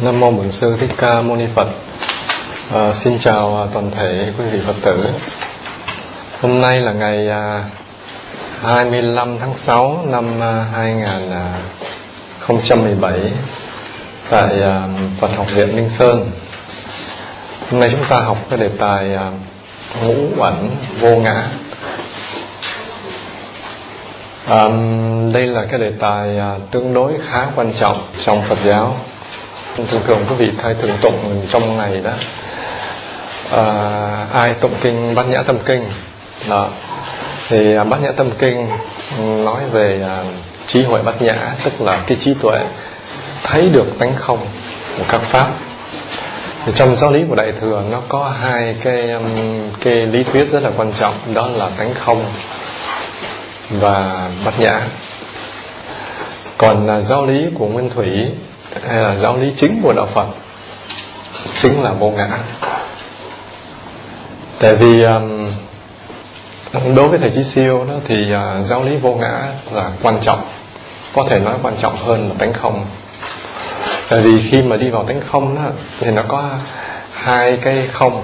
Nam Mô Bổn Sư Thích Ca Mâu Ni Phật. À, Xin chào à, toàn thể quý vị Phật tử. Hôm nay là ngày à, 25 tháng 6 năm à, 2017 Tại Phật Học viện Ninh Sơn. Hôm nay chúng ta học cái đề tài ngũ ẩn vô ngã. À, Đây là cái đề tài tương đối khá quan trọng trong Phật giáo thường thường quý vị thay thường tụng trong ngày đó. À, ai tụng kinh bát nhã tâm kinh. Đó. Thì à, bát nhã tâm kinh nói về à, trí huệ bát nhã tức là cái trí tuệ thấy được tánh không của các pháp. Thì trong giáo lý của đại thừa nó có hai cái um, cái lý thuyết rất là quan trọng đó là tánh không và bát nhã. Còn là giáo lý của nguyên thủy hay là giáo lý chính của đạo Phật. Chính là vô ngã. Tại vì um, đối với thầy chí siêu đó thì uh, giáo lý vô ngã là quan trọng. Có thể nói quan trọng hơn là tánh không. Tại vì khi mà đi vào tánh không đó, thì nó có hai cái không.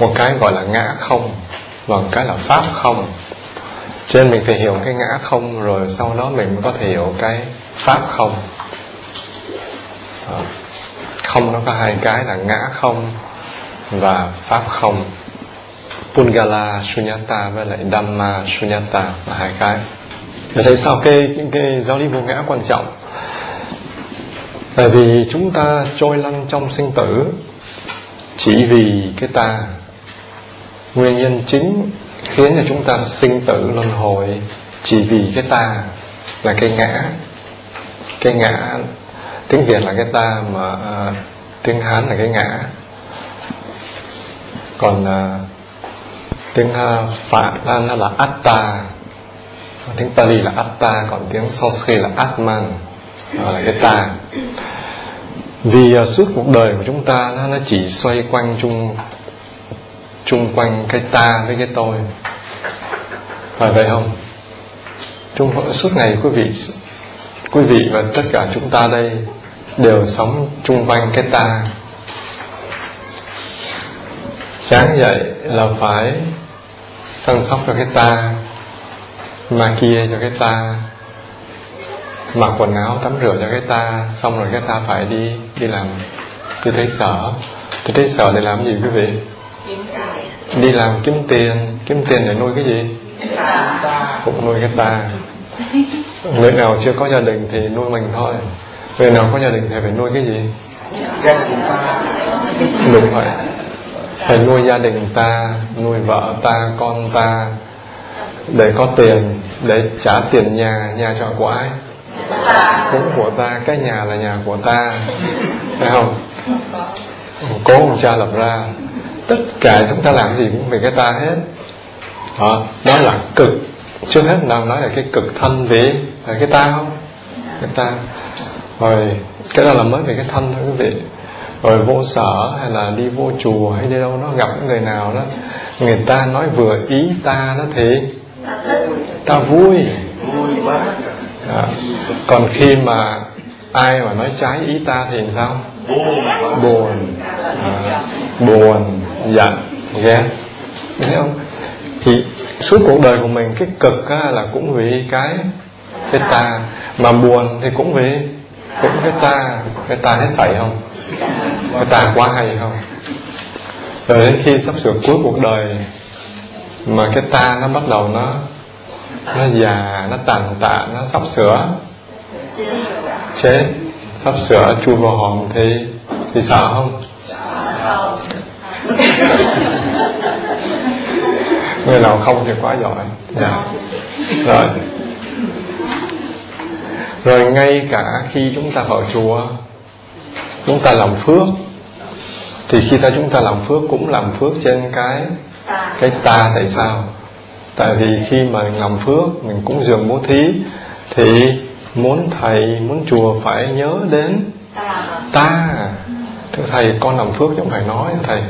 Một cái gọi là ngã không, và một cái là pháp không. Cho nên mình phải hiểu cái ngã không rồi sau đó mình mới có thể hiểu cái pháp không. Không, nó có hai cái là ngã không và pháp không. Pungala Sunyata với lại Dhamma Sunyata là hai cái. Để thấy sao cái những cái giáo lý vô ngã quan trọng. Tại vì chúng ta trôi lăn trong sinh tử chỉ vì cái ta. Nguyên nhân chính khiến cho chúng ta sinh tử luân hồi chỉ vì cái ta là cái ngã cái ngã tiếng việt là cái ta mà à, tiếng hán là cái ngã. Còn à, tiếng à, phạn lan là atta tiếng pali là atta còn tiếng sanskrit là atman là cái ta. Vì à, suốt cuộc đời của chúng ta nó, nó chỉ xoay quanh chung chung quanh cái ta với cái tôi. Phải vậy không? Chung suốt ngày quý vị quý vị và tất cả chúng ta đây đều sống chung quanh cái ta. Sáng dậy là phải săn sóc cho cái ta mà kia cho cái ta mặc quần áo tắm rửa cho cái ta xong rồi cái ta phải đi đi làm tôi thấy sợ tôi thấy sợ để làm gì quý vị? Đi làm kiếm tiền. Kiếm tiền để nuôi cái gì? Cũng nuôi cái ta. Người nào chưa có gia đình thì nuôi mình thôi về nào có gia đình thì phải nuôi cái gì? Đúng vậy. Phải nuôi gia đình ta nuôi vợ ta con ta để có tiền để trả tiền nhà nhà trọ của ai? Cũng của ta cái nhà là nhà của ta. Phải không? Cố ông cha lập ra. Tất cả chúng ta làm gì cũng về cái ta hết. Đó, đó là cực. Trước hết nào nói là cái cực thân vị. Là cái ta không? Cái ta rồi cái đó là mới về cái thân thôi quý vị. Rồi vô sở hay là đi vô chùa hay đi đâu nó gặp người nào đó người ta nói vừa ý ta đó thì ta vui. Vui quá. À, còn khi mà ai mà nói trái ý ta thì sao? Buồn à, buồn giận ghét thấy không? Thì suốt cuộc đời của mình cái cực á, là cũng vì cái cái ta. Mà buồn thì cũng vì cũng cái ta cái ta hết sảy không cái ta quá hay không rồi đến khi sắp sửa cuối cuộc đời mà cái ta nó bắt đầu nó nó già nó tàn tạ nó sắp sửa chết sắp sửa chui vào hòm thì thì sợ không người nào không thì quá giỏi rồi rồi ngay cả khi chúng ta vào chùa chúng ta làm phước, thì khi ta chúng ta làm phước cũng làm phước trên cái cái ta tại sao? Tại vì khi mà làm phước, mình cũng dường bố thí, thì muốn thầy, muốn chùa phải nhớ đến ta. Thưa thầy, con làm phước chứ phải nói thầy.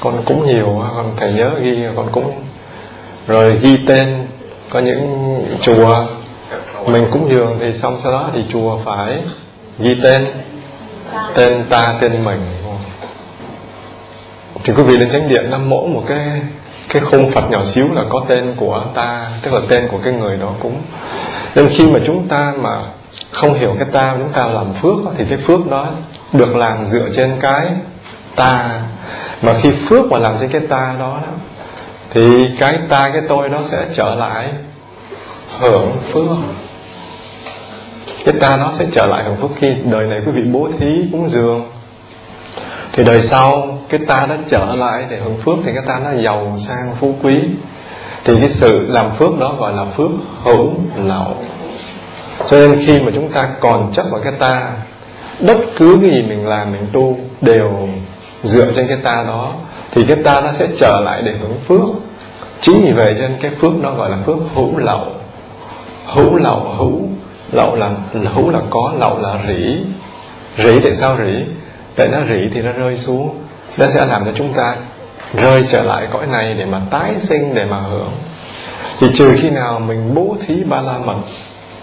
Con cũng nhiều con thầy nhớ ghi, con cũng rồi ghi tên có những chùa mình cúng dường thì xong sau đó thì chùa phải ghi tên tên ta, tên mình. Thì quý vị lên thánh điện năm mỗi một cái cái khung phật nhỏ xíu là có tên của ta, tức là tên của cái người đó cũng. Nên khi mà chúng ta mà không hiểu cái ta, chúng ta làm phước thì cái phước đó được làm dựa trên cái ta. Mà khi phước mà làm trên cái ta đó, thì cái ta, cái tôi nó sẽ trở lại hưởng phước cái ta nó sẽ trở lại hạnh phúc khi đời này quý vị bố thí cúng dường. Thì đời sau, cái ta đã trở lại để hưởng phước, thì cái ta nó giàu sang, phú quý. Thì cái sự làm phước đó gọi là phước hữu lậu. Cho nên khi mà chúng ta còn chấp vào cái ta, bất cứ cái gì mình làm, mình tu đều dựa trên cái ta đó, thì cái ta nó sẽ trở lại để hưởng phước. Chính vì vậy cho nên cái phước nó gọi là phước hữu lậu. Hữu lậu, hữu lậu là hữu là có, lậu là rỉ. Rỉ tại sao rỉ? Tại nó rỉ thì nó rơi xuống. Nó sẽ làm cho chúng ta rơi trở lại cõi này để mà tái sinh, để mà hưởng. Thì trừ khi nào mình bố thí ba la mật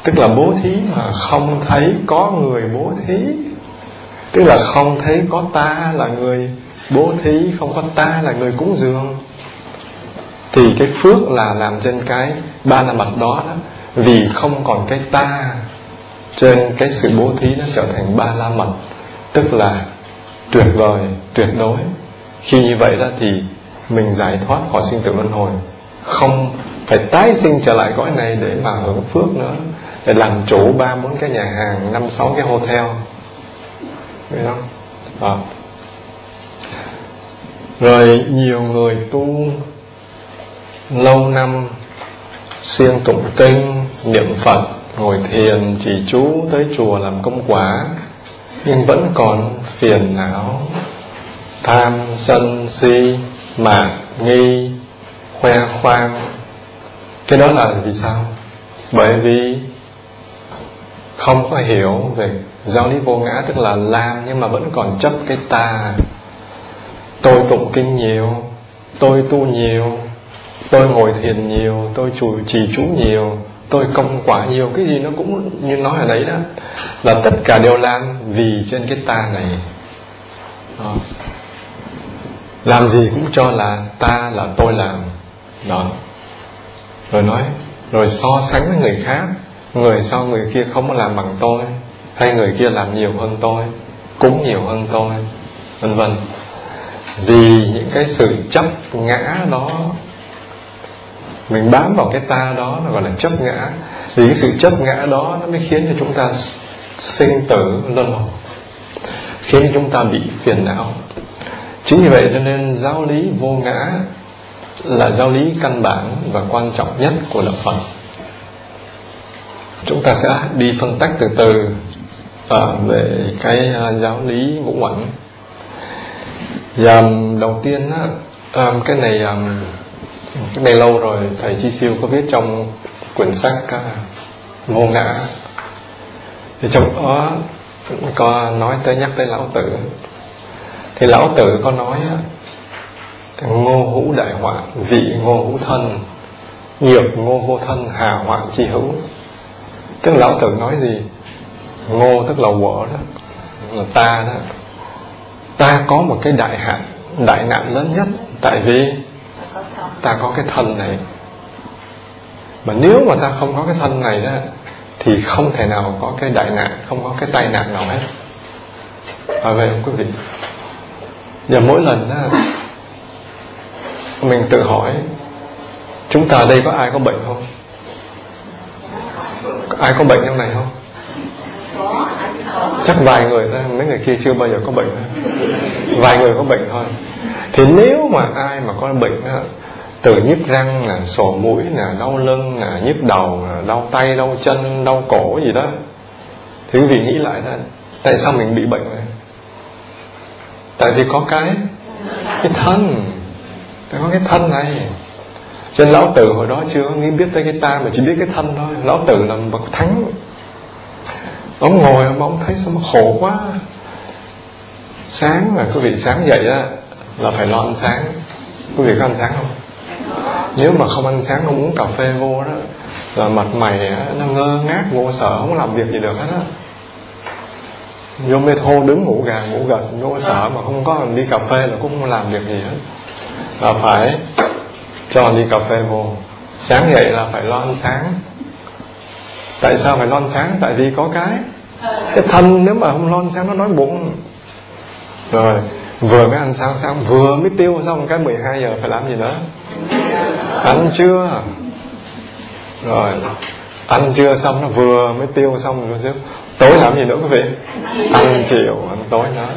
tức là bố thí mà không thấy có người bố thí, tức là không thấy có ta là người bố thí, không có ta là người cúng dường, thì cái phước là làm trên cái ba la mật đó đó vì không còn cái ta trên cái sự bố thí nó trở thành ba la mật, tức là tuyệt vời, tuyệt đối. Khi như vậy ra thì mình giải thoát khỏi sinh tử luân hồi. Không phải tái sinh trở lại cõi này để mà hưởng phước nữa, để làm chủ ba bốn cái nhà hàng, năm sáu cái hotel. Đấy không? À. rồi nhiều người tu lâu năm siêng tụng kinh, niệm phật, ngồi thiền chỉ chú tới chùa làm công quả, nhưng vẫn còn phiền não. Tham sân si mạn nghi, khoe khoang. Cái đó là vì sao? Bởi vì không có hiểu về giáo lý vô ngã, tức là làm nhưng mà vẫn còn chấp cái ta. Tôi tụng kinh nhiều, tôi tu nhiều tôi ngồi thiền nhiều, tôi chùi trì chú nhiều, tôi công quả nhiều. Cái gì nó cũng như nói ở đấy đó, là tất cả đều lan vì trên cái ta này. Đó. làm gì cũng cho là ta là tôi làm. Đó. Rồi nói, rồi so sánh với người khác, người sau người kia không có làm bằng tôi, hay người kia làm nhiều hơn tôi, cũng nhiều hơn tôi. Vân vân. Vì những cái sự chấp ngã đó mình bám vào cái ta đó nó gọi là chấp ngã. Vì cái sự chấp ngã đó nó mới khiến cho chúng ta sinh tử luân hồi, khiến cho chúng ta bị phiền não. Chính vì vậy cho nên giáo lý vô ngã là giáo lý căn bản và quan trọng nhất của đạo phật. Chúng ta sẽ đi phân tách từ từ à, về cái à, giáo lý ngũ uẩn. Và à, đầu tiên cái này Cách đây lâu rồi, Thầy Chi Siêu có viết trong quyển sách à, Vô Ngã. Thì trong đó có nói tới nhắc tới Lão Tử. Thì Lão Tử có nói Ngô hữu đại hoạn, vị ngô hữu thân, Nhược ngô vô thân, hà hoạn chi hữu. Tức Lão Tử nói gì? Ngô tức là vợ đó, Là ta đó. Ta có một cái đại hạn, Đại nạn lớn nhất. Tại vì ta có cái thân này. Mà nếu mà ta không có cái thân này đó thì không thể nào có cái đại nạn không có cái tai nạn nào hết. Phải vậy không quý vị và mỗi lần đó, mình tự hỏi chúng ta đây có ai có bệnh không? Ai có bệnh trong này không? chắc vài người ra mấy người kia chưa bao giờ có bệnh. Vài người có bệnh thôi. Thì nếu mà ai mà có bệnh từ nhức răng là sổ mũi là đau lưng là nhức đầu là đau tay, đau chân, đau cổ gì đó, thì quý vị nghĩ lại đó, tại sao mình bị bệnh vậy? tại vì có cái cái thân. Tại có cái thân này. Cho lão tử hồi đó chưa nghĩ biết tới cái ta, mà chỉ biết cái thân thôi. Lão tử là bậc thánh ông ngồi mà ông thấy sao mà khổ quá. Sáng mà quý vị sáng dậy á, là phải lo ăn sáng. Quý vị có ăn sáng không? Nếu mà không ăn sáng, không uống cà phê vô đó, là mặt mày nó ngơ ngác vô sợ, không làm việc gì được hết á. Vô mê thô đứng ngủ gà, ngủ gật vô sợ mà không có đi cà phê là cũng không làm việc gì hết. Là phải cho đi cà phê vô. Sáng dậy là phải lo ăn sáng tại sao phải lon sáng? Tại vì có cái. Cái thân nếu mà không lon sáng, nó nói bụng. Rồi, vừa mới ăn sáng xong vừa mới tiêu xong cái 12 giờ phải làm gì nữa? Ăn trưa rồi, ăn trưa xong nó vừa mới tiêu xong rồi chứ. Tối làm gì nữa quý vị? Ăn chiều, ăn tối nữa.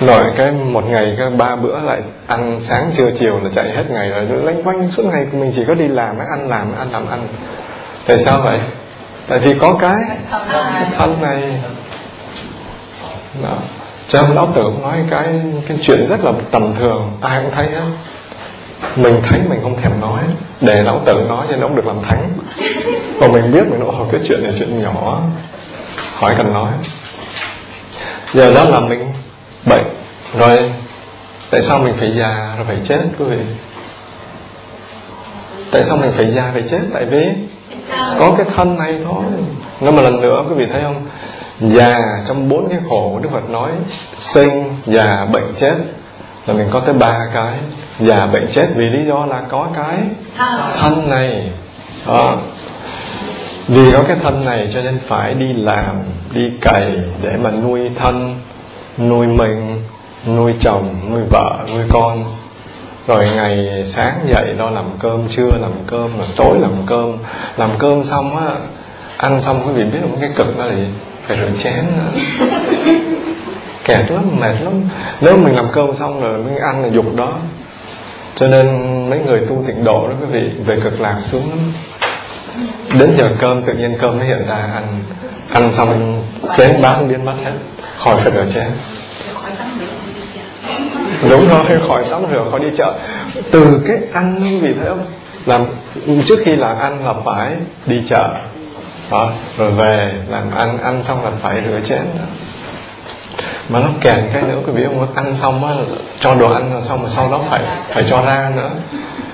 rồi, cái một ngày, cái ba bữa lại ăn sáng trưa chiều là chạy hết ngày rồi. Lanh quanh suốt ngày mình chỉ có đi làm, ăn làm ăn làm, ăn. Tại sao vậy? tại vì có cái thân này. Đó. Cho ông lão tử nói cái cái chuyện rất là tầm thường. Ai cũng thấy hết Mình thấy mình không thèm nói. Để lão tử nói cho nó được làm thánh. Còn mình biết mình nói cái chuyện này chuyện nhỏ. Hỏi cần nói. Giờ đó là mình bệnh. Rồi Tại sao mình phải già rồi phải chết, quý vị? Tại sao mình phải già phải chết? Tại vì có cái thân này thôi. Nó một lần nữa quý vị thấy không? Già trong bốn cái khổ đức phật nói sinh già bệnh chết. Là mình có tới ba cái. Già bệnh chết vì lý do là có cái thân. này. À, vì có cái thân này cho nên phải đi làm đi cày để mà nuôi thân nuôi mình nuôi chồng nuôi vợ nuôi con rồi ngày sáng dậy lo làm cơm trưa làm cơm rồi tối làm cơm. Làm cơm xong á ăn xong quý vị biết không? Cái cực đó là gì phải rửa chén nữa. Kẹt lắm mệt lắm. Nếu mình làm cơm xong rồi mới ăn là dục đó. Cho nên mấy người tu tịnh độ đó quý vị về cực lạc xuống lắm. Đến giờ cơm tự nhiên cơm nó hiện ra ăn. Ăn xong chén bát biến mất hết. Khỏi phải rửa chén đúng rồi khỏi tắm rửa khỏi đi chợ. Từ cái ăn vì thế không? Làm trước khi làm ăn là phải đi chợ. Đó, rồi về làm ăn ăn xong là phải rửa chén đó. Mà nó kèm cái nữa quý vị không ăn xong á cho đồ ăn là xong mà sau đó phải phải cho ra nữa.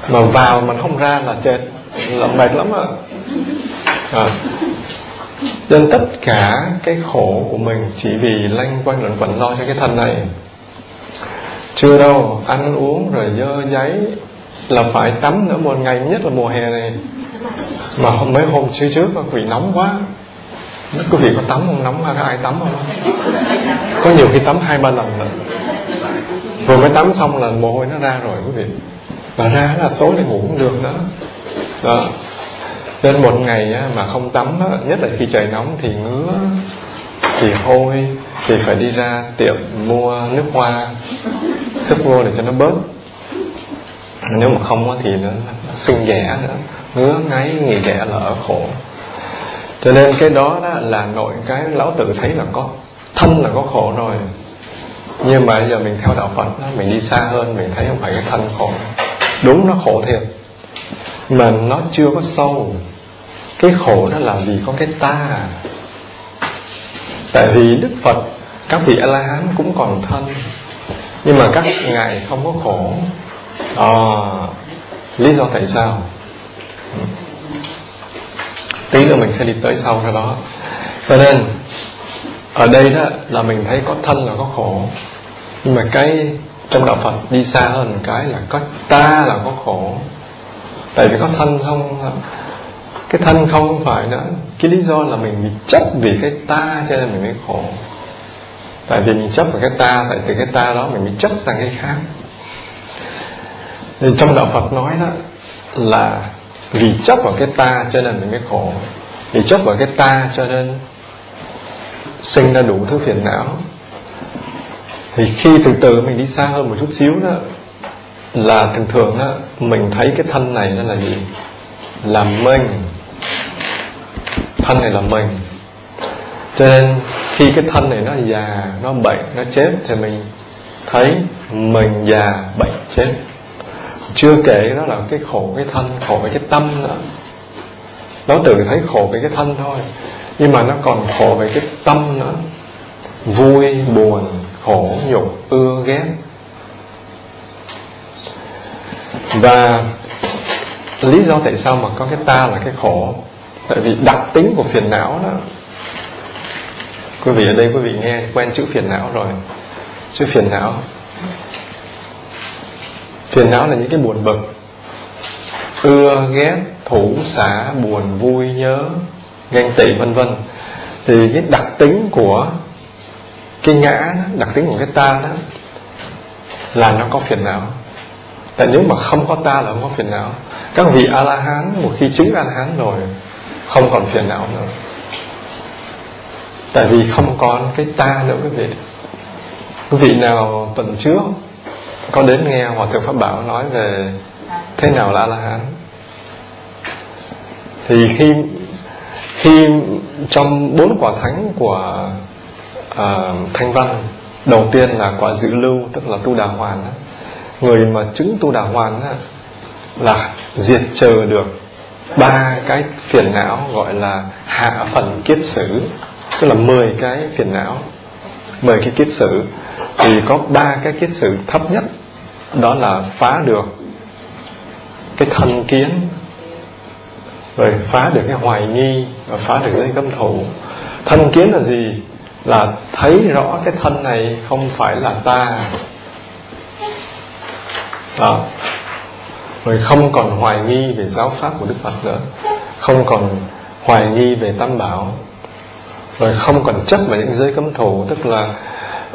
Mà vào mà không ra là chết là mệt lắm à. nên tất cả cái khổ của mình chỉ vì lanh quanh luận quẩn lo cho cái thân này. Chưa đâu, ăn uống rồi dơ giấy. Là phải tắm nữa một ngày nhất là mùa hè này. Mà hôm mấy hôm trước trước các vị nóng quá. Nó quý vị có tắm không? Nóng hay ai tắm không? Có nhiều khi tắm hai ba lần nữa. Rồi mới tắm xong là mồ hôi nó ra rồi quý vị. Mà ra là tối thì ngủ cũng được đó. Đó. Nên một ngày mà không tắm nhất là khi trời nóng thì ngứa thì hôi thì phải đi ra tiệm mua nước hoa. Sức vô để cho nó bớt. Nếu mà không thì nó, nó sung dẻ nữa. Ngứa ngáy nghỉ dẻ là ở khổ. Cho nên cái đó, đó là nội cái lão tự thấy là có thân là có khổ rồi. Nhưng mà bây giờ mình theo đạo Phật đó, mình đi xa hơn mình thấy không phải cái thân khổ. Đúng nó khổ thiệt. Mà nó chưa có sâu. Cái khổ đó là gì có cái ta tại vì đức phật các vị a la hán cũng còn thân. Nhưng mà các ngài không có khổ. À, lý do tại sao? Tí nữa mình sẽ đi tới sau cái đó. Cho nên ở đây đó là mình thấy có thân là có khổ. Nhưng mà cái trong đạo phật đi xa hơn cái là có ta là có khổ. Tại vì có thân không? cái thân không phải đó cái lý do là mình bị chấp vì cái ta cho nên mình mới khổ. Tại vì mình chấp vào cái ta, tại từ cái ta đó mình bị chấp sang cái khác. Nên trong đạo Phật nói đó là vì chấp vào cái ta cho nên mình mới khổ. Vì chấp vào cái ta cho nên sinh ra đủ thứ phiền não. Thì khi từ từ mình đi xa hơn một chút xíu đó, là thường thường đó, mình thấy cái thân này nó là gì? làm mình thân này là mình cho nên khi cái thân này nó già, nó bệnh, nó chết thì mình thấy mình già, bệnh, chết. Chưa kể đó là cái khổ cái thân, khổ với cái tâm nữa. Nó tự thấy khổ về cái thân thôi, nhưng mà nó còn khổ về cái tâm nữa. Vui, buồn, khổ, nhục, ưa, ghét. Và lý do tại sao mà có cái ta là cái khổ. Tại vì đặc tính của phiền não đó. Quý vị ở đây, quý vị nghe quen chữ phiền não rồi. Chữ phiền não. Phiền não là những cái buồn bực. Ưa, ghét, thủ, xả, buồn, vui, nhớ ganh tị, vân vân. Thì cái đặc tính của cái ngã, đặc tính của cái ta đó là nó có phiền não là nếu mà không có ta là không có phiền não. Các vị a la hán một khi chứng a la hán rồi không còn phiền não nữa. Tại vì không còn cái ta nữa quý vị. Quý vị nào tuần trước có đến nghe hòa thượng pháp bảo nói về thế nào là a la hán thì khi khi trong bốn quả thánh của uh, thanh văn đầu tiên là quả giữ lưu tức là tu đà hoàn đó người mà chứng tu đà hoàn là, là diệt trừ được ba cái phiền não gọi là hạ phần kiết sử. Tức là 10 cái phiền não 10 cái kiết sử. Thì có ba cái kiết sử thấp nhất đó là phá được cái thân kiến rồi phá được cái hoài nghi và phá được giới cấm thủ. Thân kiến là gì? Là thấy rõ cái thân này không phải là ta à, rồi không còn hoài nghi về giáo pháp của đức phật nữa. Không còn hoài nghi về tam bảo. Rồi không còn chấp vào những giới cấm thủ tức là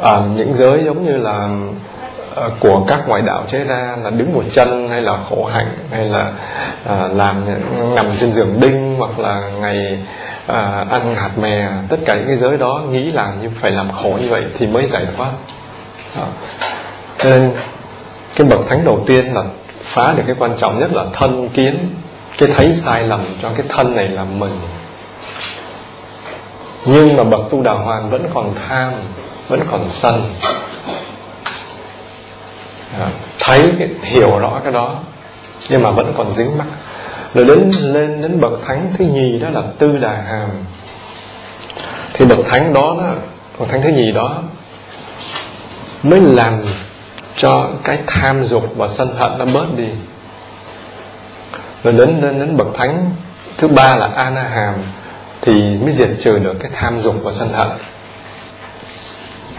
à, những giới giống như là à, của các ngoại đạo chế ra là đứng một chân hay là khổ hạnh hay là à, làm nằm trên giường đinh hoặc là ngày à, ăn hạt mè. Tất cả những cái giới đó nghĩ là như phải làm khổ như vậy thì mới giải thoát. Ờ. Nên cái bậc thánh đầu tiên là phá được cái quan trọng nhất là thân kiến. Cái thấy sai lầm cho cái thân này là mình. Nhưng mà bậc tu đà hoàn vẫn còn tham vẫn còn sân. À, thấy hiểu rõ cái đó nhưng mà vẫn còn dính mắc. Rồi đến lên đến bậc thánh thứ nhì đó là tư đà hàm. Thì bậc thánh đó, đó bậc thánh thứ nhì đó mới làm cho cái tham dục và sân hận nó bớt đi. Rồi đến đến, đến bậc thánh thứ ba là ana hàm thì mới diệt trừ được cái tham dục và sân hận.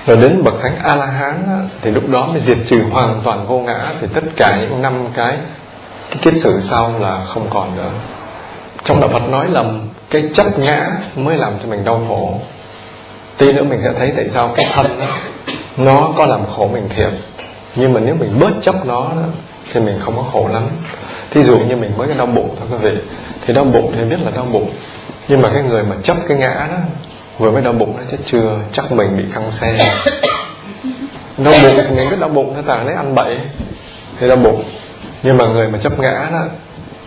Rồi đến bậc thánh a la hán thì lúc đó mới diệt trừ hoàn toàn vô ngã thì tất cả những năm cái cái kiết sử sau là không còn nữa. Trong đạo phật nói là cái chấp ngã mới làm cho mình đau khổ. Tí nữa mình sẽ thấy tại sao cái thân nó có làm khổ mình thiệt nhưng mà nếu mình bớt chấp nó đó, thì mình không có khổ lắm. Thí dụ như mình mới cái đau bụng thôi các vị thì đau bụng thì biết là đau bụng. Nhưng mà cái người mà chấp cái ngã đó vừa mới đau bụng nó chết chưa chắc mình bị căng xe. Đau bụng thì mình biết đau bụng nó toàn lấy ăn bậy thì đau bụng. Nhưng mà người mà chấp ngã đó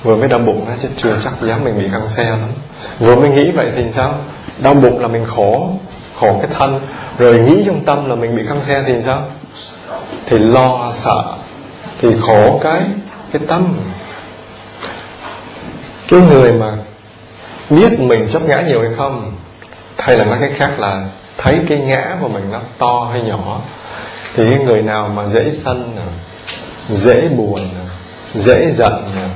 vừa mới đau bụng nó chết chưa chắc dám mình bị căng xe lắm. Vừa mới nghĩ vậy thì sao? Đau bụng là mình khổ khổ cái thân. Rồi nghĩ trong tâm là mình bị căng xe thì sao? thì lo sợ, thì khổ cái cái tâm. Cái người mà biết mình chấp ngã nhiều hay không, hay là nói cái khác là thấy cái ngã của mình nó to hay nhỏ, thì cái người nào mà dễ sân nè, dễ buồn nè, dễ giận nè,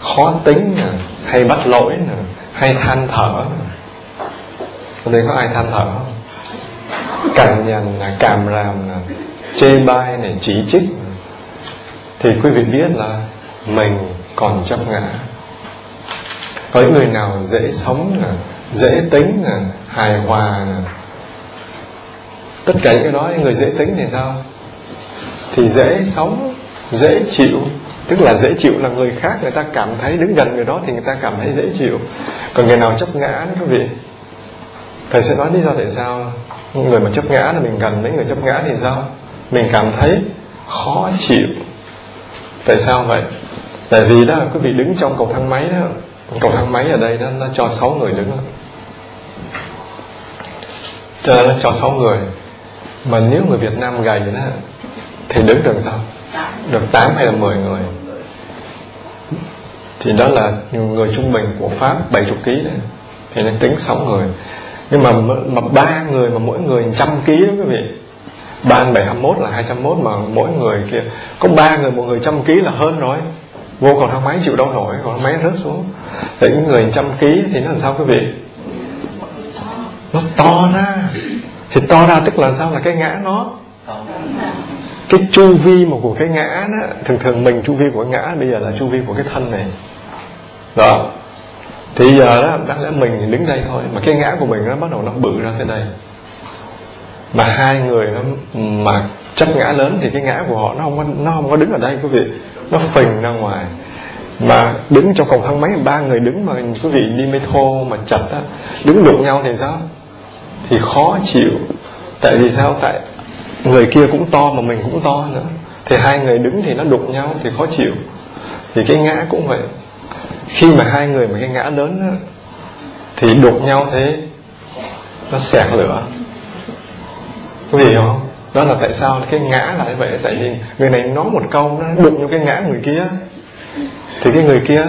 khó tính nè, hay bắt lỗi nè, hay than thở nè. Đây có ai than thở không? cằn nhằn là càm ràm là chê bai này, chỉ trích. Thì quý vị biết là mình còn chấp ngã. Với người nào dễ sống là dễ tính là hài hòa là tất cả những cái đó, người dễ tính thì sao? Thì dễ sống, dễ chịu. Tức là dễ chịu là người khác, người ta cảm thấy đứng gần người đó thì người ta cảm thấy dễ chịu. Còn người nào chấp ngã đó, quý vị? Thầy sẽ nói lý do tại sao người mà chấp ngã là mình gần với người chấp ngã thì sao? Mình cảm thấy khó chịu. Tại sao vậy? Tại vì đó, quý vị đứng trong cầu thang máy đó. Cầu thang máy ở đây đó, nó cho sáu người đứng. Cho nên nó cho sáu người. Mà nếu người Việt Nam gầy đó, thì đứng được sao? Được tám hay là 10 người? Thì đó là người trung bình của Pháp, bảy chục ký đấy thì nên tính sáu người nhưng mà mà ba người, mà mỗi người trăm ký đó quý vị. Ba bảy hai mốt là hai trăm mốt mà mỗi người kia. Có ba người, một người trăm ký là hơn rồi. Vô còn thang máy chịu đâu nổi, còn máy rớt xuống. Thì những người trăm ký thì nó làm sao quý vị? Nó to ra. Thì to ra tức là sao? Là cái ngã nó. Cái chu vi mà của cái ngã đó, thường thường mình chu vi của ngã bây giờ là chu vi của cái thân này. Đó thì giờ đó đáng lẽ mình đứng đây thôi. Mà cái ngã của mình nó bắt đầu nó bự ra thế này. Mà hai người nó mà chấp ngã lớn thì cái ngã của họ nó không có, nó không có đứng ở đây quý vị. Nó phình ra ngoài. Mà đứng trong cầu thang máy ba người đứng mà quý vị đi mê thô mà chặt á đứng đụng nhau thì sao? Thì khó chịu. Tại vì sao? Tại người kia cũng to mà mình cũng to nữa. Thì hai người đứng thì nó đụng nhau thì khó chịu. Thì cái ngã cũng vậy khi mà hai người mà cái ngã lớn đó, thì đụng nhau thế nó sẹt lửa. Có gì không? Đó là tại sao cái ngã là như vậy? Tại vì người này nói một câu nó đụng vô cái ngã người kia. Thì cái người kia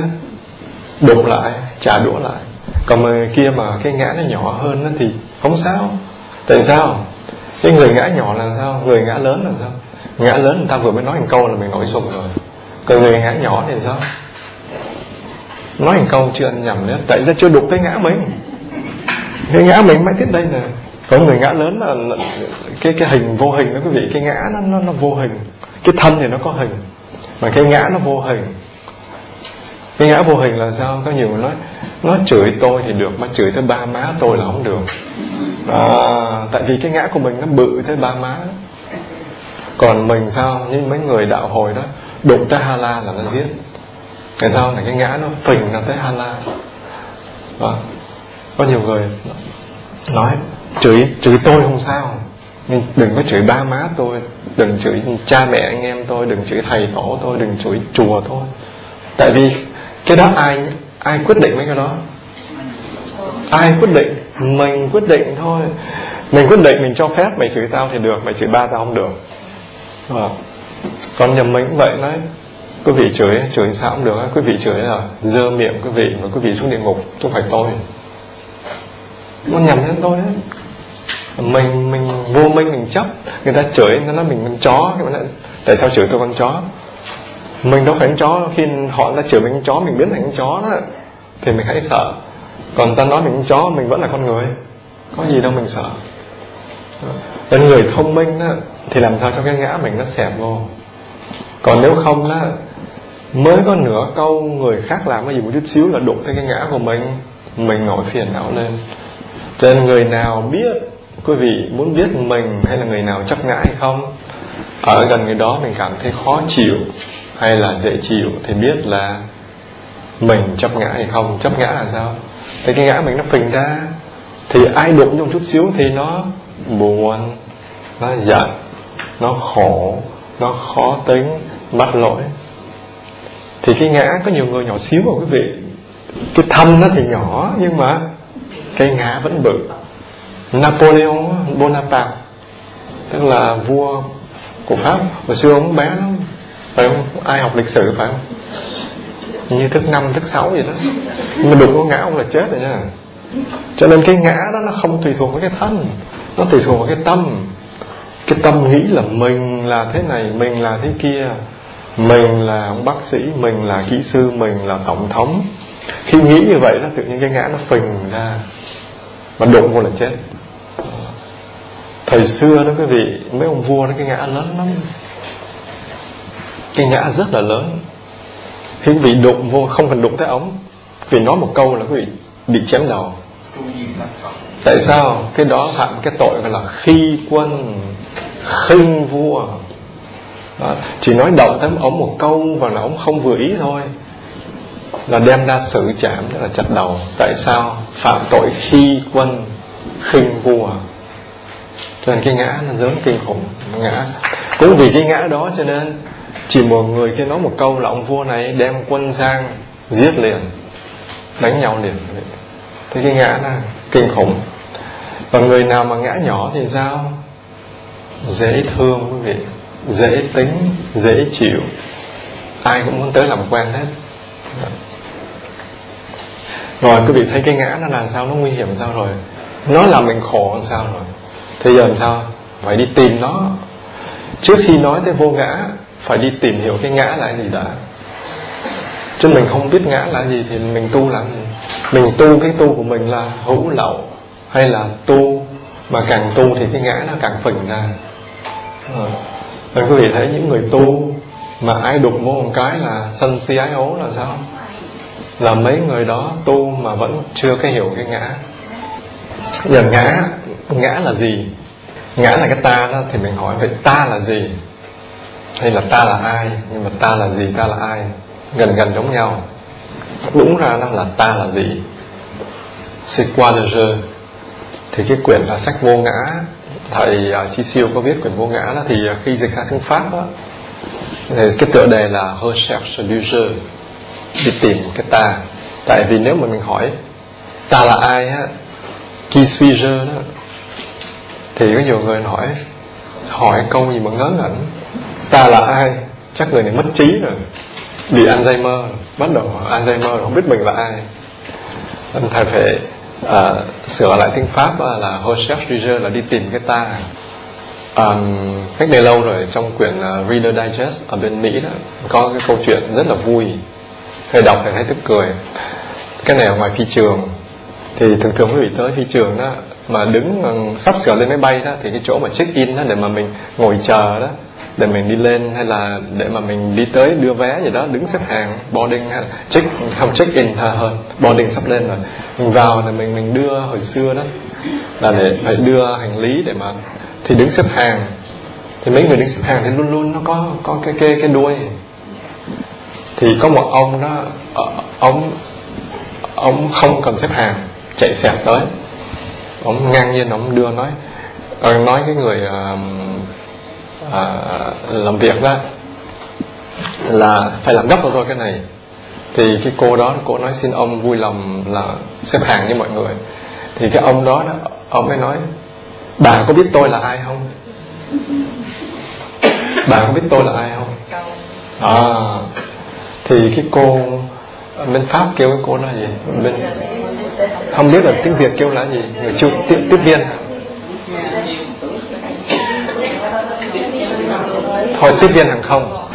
đụng lại trả đũa lại. Còn người kia mà cái ngã nó nhỏ hơn đó thì không sao. Tại sao? Cái người ngã nhỏ là sao? Người ngã lớn là sao? Ngã lớn người ta vừa mới nói một câu là mình nổi sùng rồi. Còn người ngã nhỏ thì sao? nói một câu chuyện nhầm nữa. Tại ra chưa đục tới ngã mình cái ngã mình mới tiếp đây nè. Có người ngã lớn là, cái cái hình vô hình đó quý vị. Cái ngã nó nó, nó vô hình. Cái thân thì nó có hình. Mà cái ngã nó vô hình. Cái ngã vô hình là sao? Có nhiều người nói nó chửi tôi thì được mà chửi tới ba má tôi là không được. À, tại vì cái ngã của mình nó bự tới ba má còn mình sao? Như mấy người đạo hồi đó đụng tới hala là nó giết ngày sau là cái ngã nó phình nó tới hala. Và có nhiều người nói, chửi chửi tôi không sao. Nhưng đừng có chửi ba má tôi. Đừng chửi cha mẹ anh em tôi. Đừng chửi thầy tổ tôi. Đừng chửi chùa thôi. tại vì cái đó ai ai quyết định mấy cái đó? Ai quyết định? Mình quyết định thôi. Mình quyết định mình cho phép mày chửi tao thì được, mày chửi ba tao không được. À. còn nhà mình cũng vậy đấy quý vị chửi chửi sao cũng được quý vị chửi là dơ miệng quý vị mà quý vị xuống địa ngục không phải tôi. Nó nhầm đến tôi đấy mình mình vô minh mình chấp. Người ta chửi nó nói mình con chó các bạn nói, tại sao chửi tôi con chó? Mình đâu phải con chó khi họ đã chửi mình con chó mình biến thành con chó đó thì mình hãy sợ. Còn ta nói mình con chó mình vẫn là con người. Có gì đâu mình sợ. Nên người thông minh đó, thì làm sao cho cái ngã mình nó xẹp vô. Còn nếu không đó, mới có nửa câu người khác làm cái gì một chút xíu là đụng thấy cái ngã của mình. Mình nổi phiền não lên. Cho nên người nào biết, quý vị muốn biết mình hay là người nào chấp ngã hay không? Ở gần người đó mình cảm thấy khó chịu hay là dễ chịu thì biết là mình chấp ngã hay không. Chấp ngã là sao? Thì cái ngã mình nó phình ra thì ai đụng trong chút xíu thì nó buồn, nó giận, nó khổ, nó khó tính, bắt lỗi thì cái ngã có nhiều người nhỏ xíu mà quý vị. Cái thân nó thì nhỏ, nhưng mà cái ngã vẫn bự. Napoleon, Bonaparte, tức là vua của Pháp. Hồi xưa ông bé lắm phải không? Ai học lịch sử phải không? Như thức năm, thức sáu vậy đó. Mà đụng có ngã ông là chết rồi nha. Cho nên cái ngã đó nó không tùy thuộc vào cái thân, nó tùy thuộc vào cái tâm. Cái tâm nghĩ là mình là thế này, mình là thế kia mình là ông bác sĩ, mình là kỹ sư, mình là tổng thống. Khi nghĩ như vậy đó, tự nhiên cái ngã nó phình ra. Và đụng vô là chết. Thời xưa đó quý vị, mấy ông vua nó cái ngã lớn lắm. Cái ngã rất là lớn. Khi quý vị đụng vô, không cần đụng tới ống, vì nói một câu là quý vị bị chém đầu. Tại sao? Cái đó phạm cái tội gọi là khi quân, khinh vua à, chỉ nói động tới ông một câu và là ông không vừa ý thôi. Là đem ra xử chạm là chặt đầu. Tại sao? Phạm tội khi quân khinh vua. Cho nên cái ngã nó giống kinh khủng. Ngã. Cũng vì cái ngã đó cho nên chỉ một người kia nói một câu là ông vua này đem quân sang giết liền đánh nhau liền. Thế cái ngã là kinh khủng. Và người nào mà ngã nhỏ thì sao? Dễ thương quý vị dễ tính, dễ chịu. Ai cũng muốn tới làm quen hết. Rồi, quý vị thấy cái ngã nó làm sao? Nó nguy hiểm sao rồi? Nó làm mình khổ làm sao rồi? Thế giờ làm sao? Phải đi tìm nó. Trước khi nói tới vô ngã, phải đi tìm hiểu cái ngã là gì đã. Chứ mình không biết ngã là gì thì mình tu làm gì? Mình tu cái tu của mình là hữu lậu hay là tu. Mà càng tu thì cái ngã nó càng phình ra. Ờ. Và quý vị, thấy những người tu Mà ai đục vô một cái là sân si ái ố là sao? Là mấy người đó tu mà vẫn chưa cái hiểu cái ngã. Giờ ngã Ngã là gì? Ngã là cái ta đó, Thì mình hỏi, vậy ta là gì? Hay là ta là ai? Nhưng mà ta là gì, ta là ai? Gần gần giống nhau. Đúng ra nó là ta là gì? Sikwa Thì cái quyển là sách vô ngã thầy à, Chi Siêu có viết quyển vô ngã đó, thì à, khi dịch ra tiếng Pháp đó, cái tựa đề là herself du je đi tìm cái ta. Tại vì nếu mà mình hỏi ta là ai á qui suis đó thì có nhiều người hỏi hỏi câu gì mà ngớ ngẩn. Ta là ai? Chắc người này mất trí rồi bị Alzheimer. Bắt đầu Alzheimer rồi không biết mình là ai. Anh thầy phải à, sửa lại tiếng pháp là recherche du là đi tìm cái ta um, cách đây lâu rồi trong quyển uh, Reader Digest ở bên Mỹ đó có cái câu chuyện rất là vui. Thầy đọc thì thấy tức cười. Cái này ở ngoài phi trường. Thì thường thường quý vị tới phi trường đó mà đứng sắp sửa lên máy bay đó thì cái chỗ mà check in đó để mà mình ngồi chờ đó để mình đi lên hay là để mà mình đi tới đưa vé gì đó đứng xếp hàng boarding check không check in hơn. Boarding sắp lên rồi. Mình vào là mình mình đưa hồi xưa đó là để phải đưa hành lý để mà thì đứng xếp hàng. Thì mấy người đứng xếp hàng thì luôn luôn nó có có cái cái cái đuôi. Thì có một ông đó ờ, ông ông không cần xếp hàng chạy xẹp tới. Ông ngang nhiên ông đưa nói ờ, nói cái người uh, À, làm việc đó là phải làm gấp cho tôi cái này. Thì cái cô đó cô nói xin ông vui lòng là xếp hàng với mọi người. Thì cái ông đó đó ông ấy nói bà có biết tôi là ai không? Bà có biết tôi là ai không? À thì cái cô bên pháp kêu cái cô là gì? Bên không biết là tiếng việt kêu là gì người chưa tiếp, tiếp viên. thôi, tiếp viên hàng không.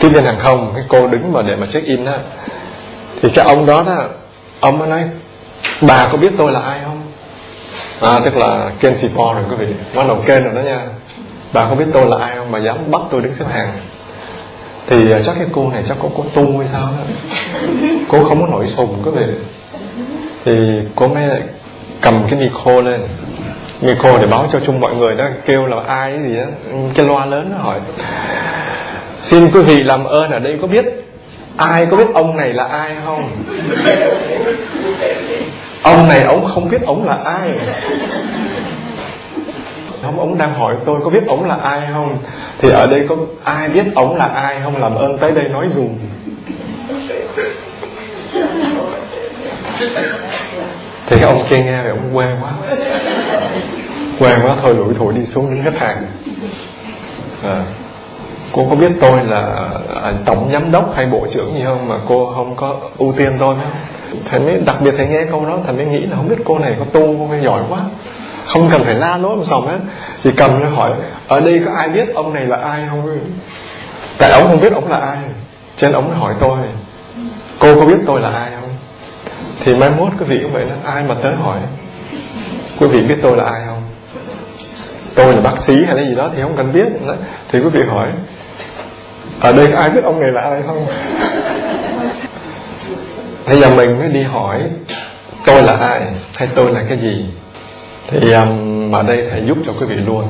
Tiếp viên hàng không, cái cô đứng mà để mà check in á thì cái ông đó đó, ông mới nói, bà có biết tôi là ai không? À tức là Ken Sipo rồi, quý vị. Bắt đầu ken rồi đó nha. Bà có biết tôi là ai không? Mà dám bắt tôi đứng xếp hàng. Thì à, chắc cái cô này chắc có có tu hay sao đó. Cô không có nổi sùng, quý vị. Thì cô mới cầm cái micro lên người cô để báo cho chung mọi người đó, kêu là ai gì đó. Ừ, cái loa lớn đó hỏi. Xin quý vị làm ơn ở đây có biết ai, có biết ông này là ai không? Ông này ông không biết ông là ai. Không ông đang hỏi tôi có biết ông là ai không? Thì ở đây có ai biết ông là ai không? Làm ơn tới đây nói dùm. Thì cái ông kia nghe rồi ông quê quá quen quá thôi lủi thủi đi xuống đến khách hàng. À, cô có biết tôi là à, tổng giám đốc hay bộ trưởng gì không mà cô không có ưu tiên tôi không thầy mới đặc biệt thầy nghe câu đó thầy mới nghĩ là không biết cô này có tu không hay giỏi quá. Không cần phải la lối ông xong hết. Chỉ cầm nó hỏi ở đây có ai biết ông này là ai không? Tại ông không biết ông là ai trên ông mới hỏi tôi cô có biết tôi là ai không? Thì mai mốt quý vị cũng vậy đó ai mà tới hỏi quý vị biết tôi là ai không? tôi là bác sĩ hay là gì đó thì không cần biết. Thì quý vị hỏi ở đây ai biết ông này là ai không? Bây giờ mình mới đi hỏi tôi là ai hay tôi là cái gì? Thì um, ở đây thầy giúp cho quý vị luôn.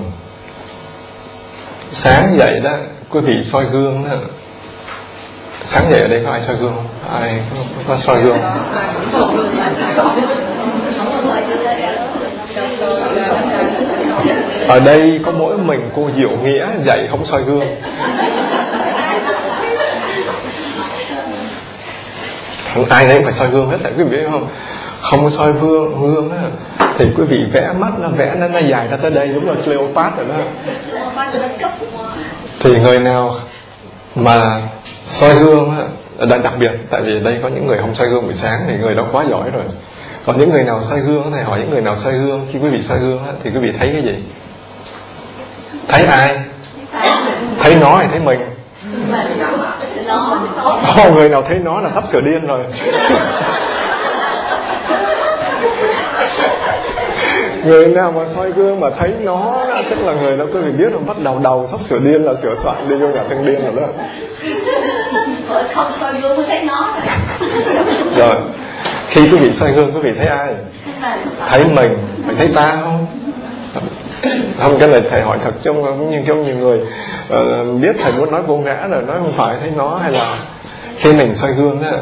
Sáng dậy đó quý vị soi gương đó. Sáng dậy ở đây có ai soi gương không? Ai có, có soi gương không? ở đây có mỗi mình cô diệu nghĩa dạy không soi gương. Thằng ai nấy phải soi gương hết, tại quý vị không? Không soi gương gương á, thì quý vị vẽ mắt nó vẽ nó nó dài ra tới đây đúng là Cleopat rồi đó. Thì người nào mà soi gương á đang đặc biệt, tại vì đây có những người không soi gương buổi sáng thì người đó quá giỏi rồi còn những người nào soi gương này hỏi những người nào soi gương khi quý vị soi gương thì quý vị thấy cái gì? Thấy ai? Thấy nó hay thấy mình? Ồ, người nào thấy nó là sắp sửa điên rồi. Người nào mà soi gương mà thấy nó tức là người đó tôi phải biết là bắt đầu đầu sắp sửa điên là sửa soạn đi vô nhà thằng điên rồi đó. Không soi gương mới thấy nó rồi khi quý vị soi gương quý vị thấy ai? Thấy mình mình thấy ta không không cái này thầy hỏi thật trong nhưng trong nhiều người uh, biết thầy muốn nói vô ngã rồi nói không phải thấy nó hay là khi mình soi gương á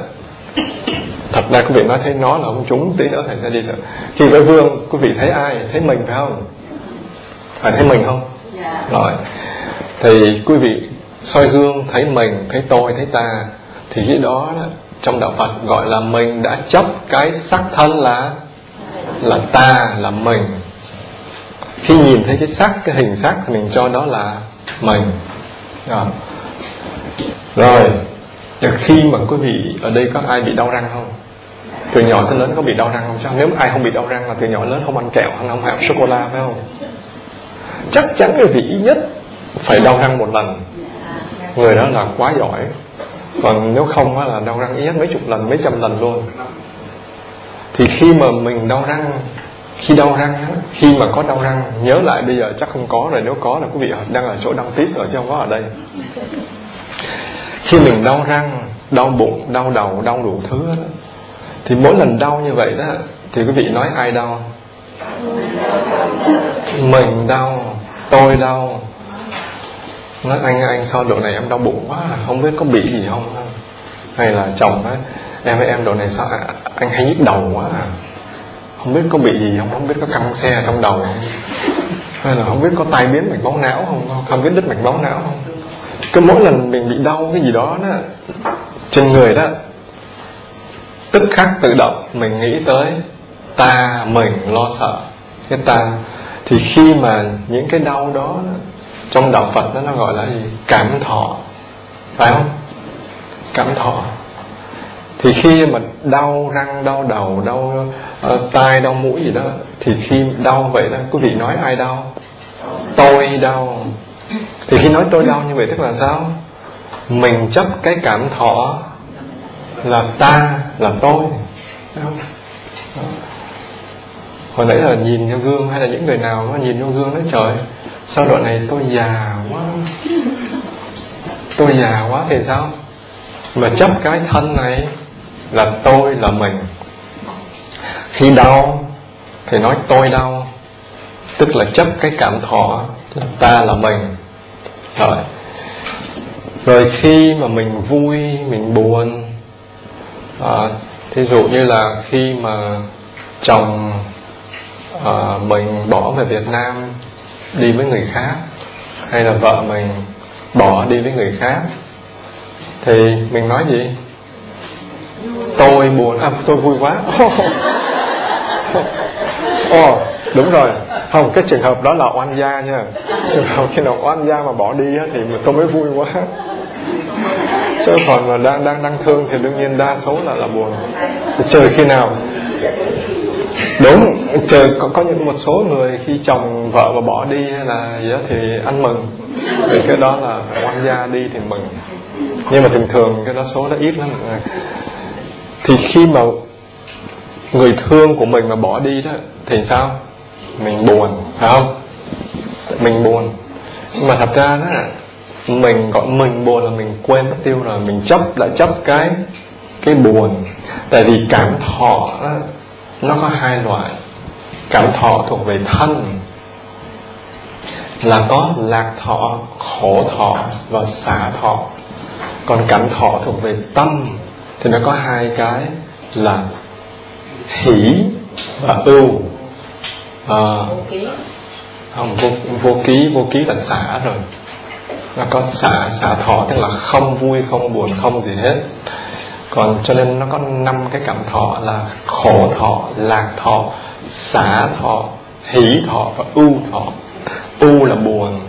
thật ra quý vị nói thấy nó là không trúng tí nữa thầy sẽ đi được khi với gương quý vị thấy ai? Thấy mình phải không? Phải thấy mình không? Dạ. Rồi. Thì quý vị soi gương thấy mình thấy tôi thấy ta thì cái đó, đó trong đạo Phật gọi là mình đã chấp cái sắc thân là là ta, là mình. Khi nhìn thấy cái sắc, cái hình sắc mình cho đó là mình. À. rồi. Nhưng khi mà quý vị ở đây có ai bị đau răng không? Từ nhỏ tới lớn có bị đau răng không? Sao nếu ai không bị đau răng là từ nhỏ lớn không ăn kẹo, không ăn hạt sô cô la phải không? Chắc chắn quý vị nhất phải đau răng một lần. Người đó là quá giỏi còn nếu không là đau răng yết mấy chục lần mấy trăm lần luôn. Thì khi mà mình đau răng khi đau răng khi mà có đau răng nhớ lại bây giờ chắc không có rồi nếu có là quý vị đang ở chỗ đăng tít rồi chứ không có ở đây. Khi mình đau răng đau bụng đau đầu đau đủ thứ đó, thì mỗi lần đau như vậy đó thì quý vị nói ai đau. Mình đau tôi đau nói, anh anh sao độ này em đau bụng quá à? không biết có bị gì không hay là chồng ấy em em độ này sao, anh hay nhức đầu quá à? không biết có bị gì không không biết có căng xe trong đầu không hay là không biết có tai biến mạch máu não không không biết đứt mạch máu não không cứ mỗi lần mình bị đau cái gì đó đó, trên người đó, tức khắc tự động mình nghĩ tới ta mình lo sợ cái ta, thì khi mà những cái đau đó trong đạo Phật đó, nó gọi là gì? cảm thọ. Phải không? Cảm thọ. Thì khi mà đau răng đau đầu đau uh, tai đau mũi gì đó thì khi đau vậy đó quý vị nói ai đau? Tôi đau. Thì khi nói tôi đau như vậy tức là sao? Mình chấp cái cảm thọ là ta là tôi. Hồi nãy là nhìn trong gương hay là những người nào nó nhìn trong gương nói trời sao đoạn này tôi già quá. Tôi già quá thì sao? Mà chấp cái thân này là tôi là mình. Khi đau thì nói tôi đau tức là chấp cái cảm thọ là ta là mình. Rồi. Rồi khi mà mình vui mình buồn à, thí dụ như là khi mà chồng à, mình bỏ về Việt Nam đi với người khác hay là vợ mình bỏ đi với người khác thì mình nói gì? Tôi buồn à tôi vui quá. Oh. oh, đúng rồi. Không cái trường hợp đó là oan gia nha. Trường hợp khi nào oan gia mà bỏ đi thì tôi mới vui quá. Chứ còn mà đang đang đang thương thì đương nhiên đa số là là buồn. Trừ khi nào đúng trời có, có những một số người khi chồng vợ mà bỏ đi hay là gì đó thì ăn mừng. Thì cái đó là quan gia đi thì mừng. Nhưng mà thường thường cái đó số nó ít lắm. Thì khi mà người thương của mình mà bỏ đi đó thì sao? Mình buồn phải không? Mình buồn. Nhưng mà thật ra đó mình gọi mình buồn là mình quên mất tiêu rồi mình chấp đã chấp cái cái buồn. Tại vì cảm thọ đó, nó có hai loại. Cảm thọ thuộc về thân là có lạc thọ khổ thọ và xả thọ. Còn cảm thọ thuộc về tâm thì nó có hai cái là hỷ và ưu. À, không vô, vô ký vô ký là xả rồi. Nó có xả xả thọ tức là không vui không buồn không gì hết còn cho nên nó có năm cái cảm thọ là khổ thọ lạc thọ xả thọ hỷ thọ và ưu thọ. Ưu là buồn.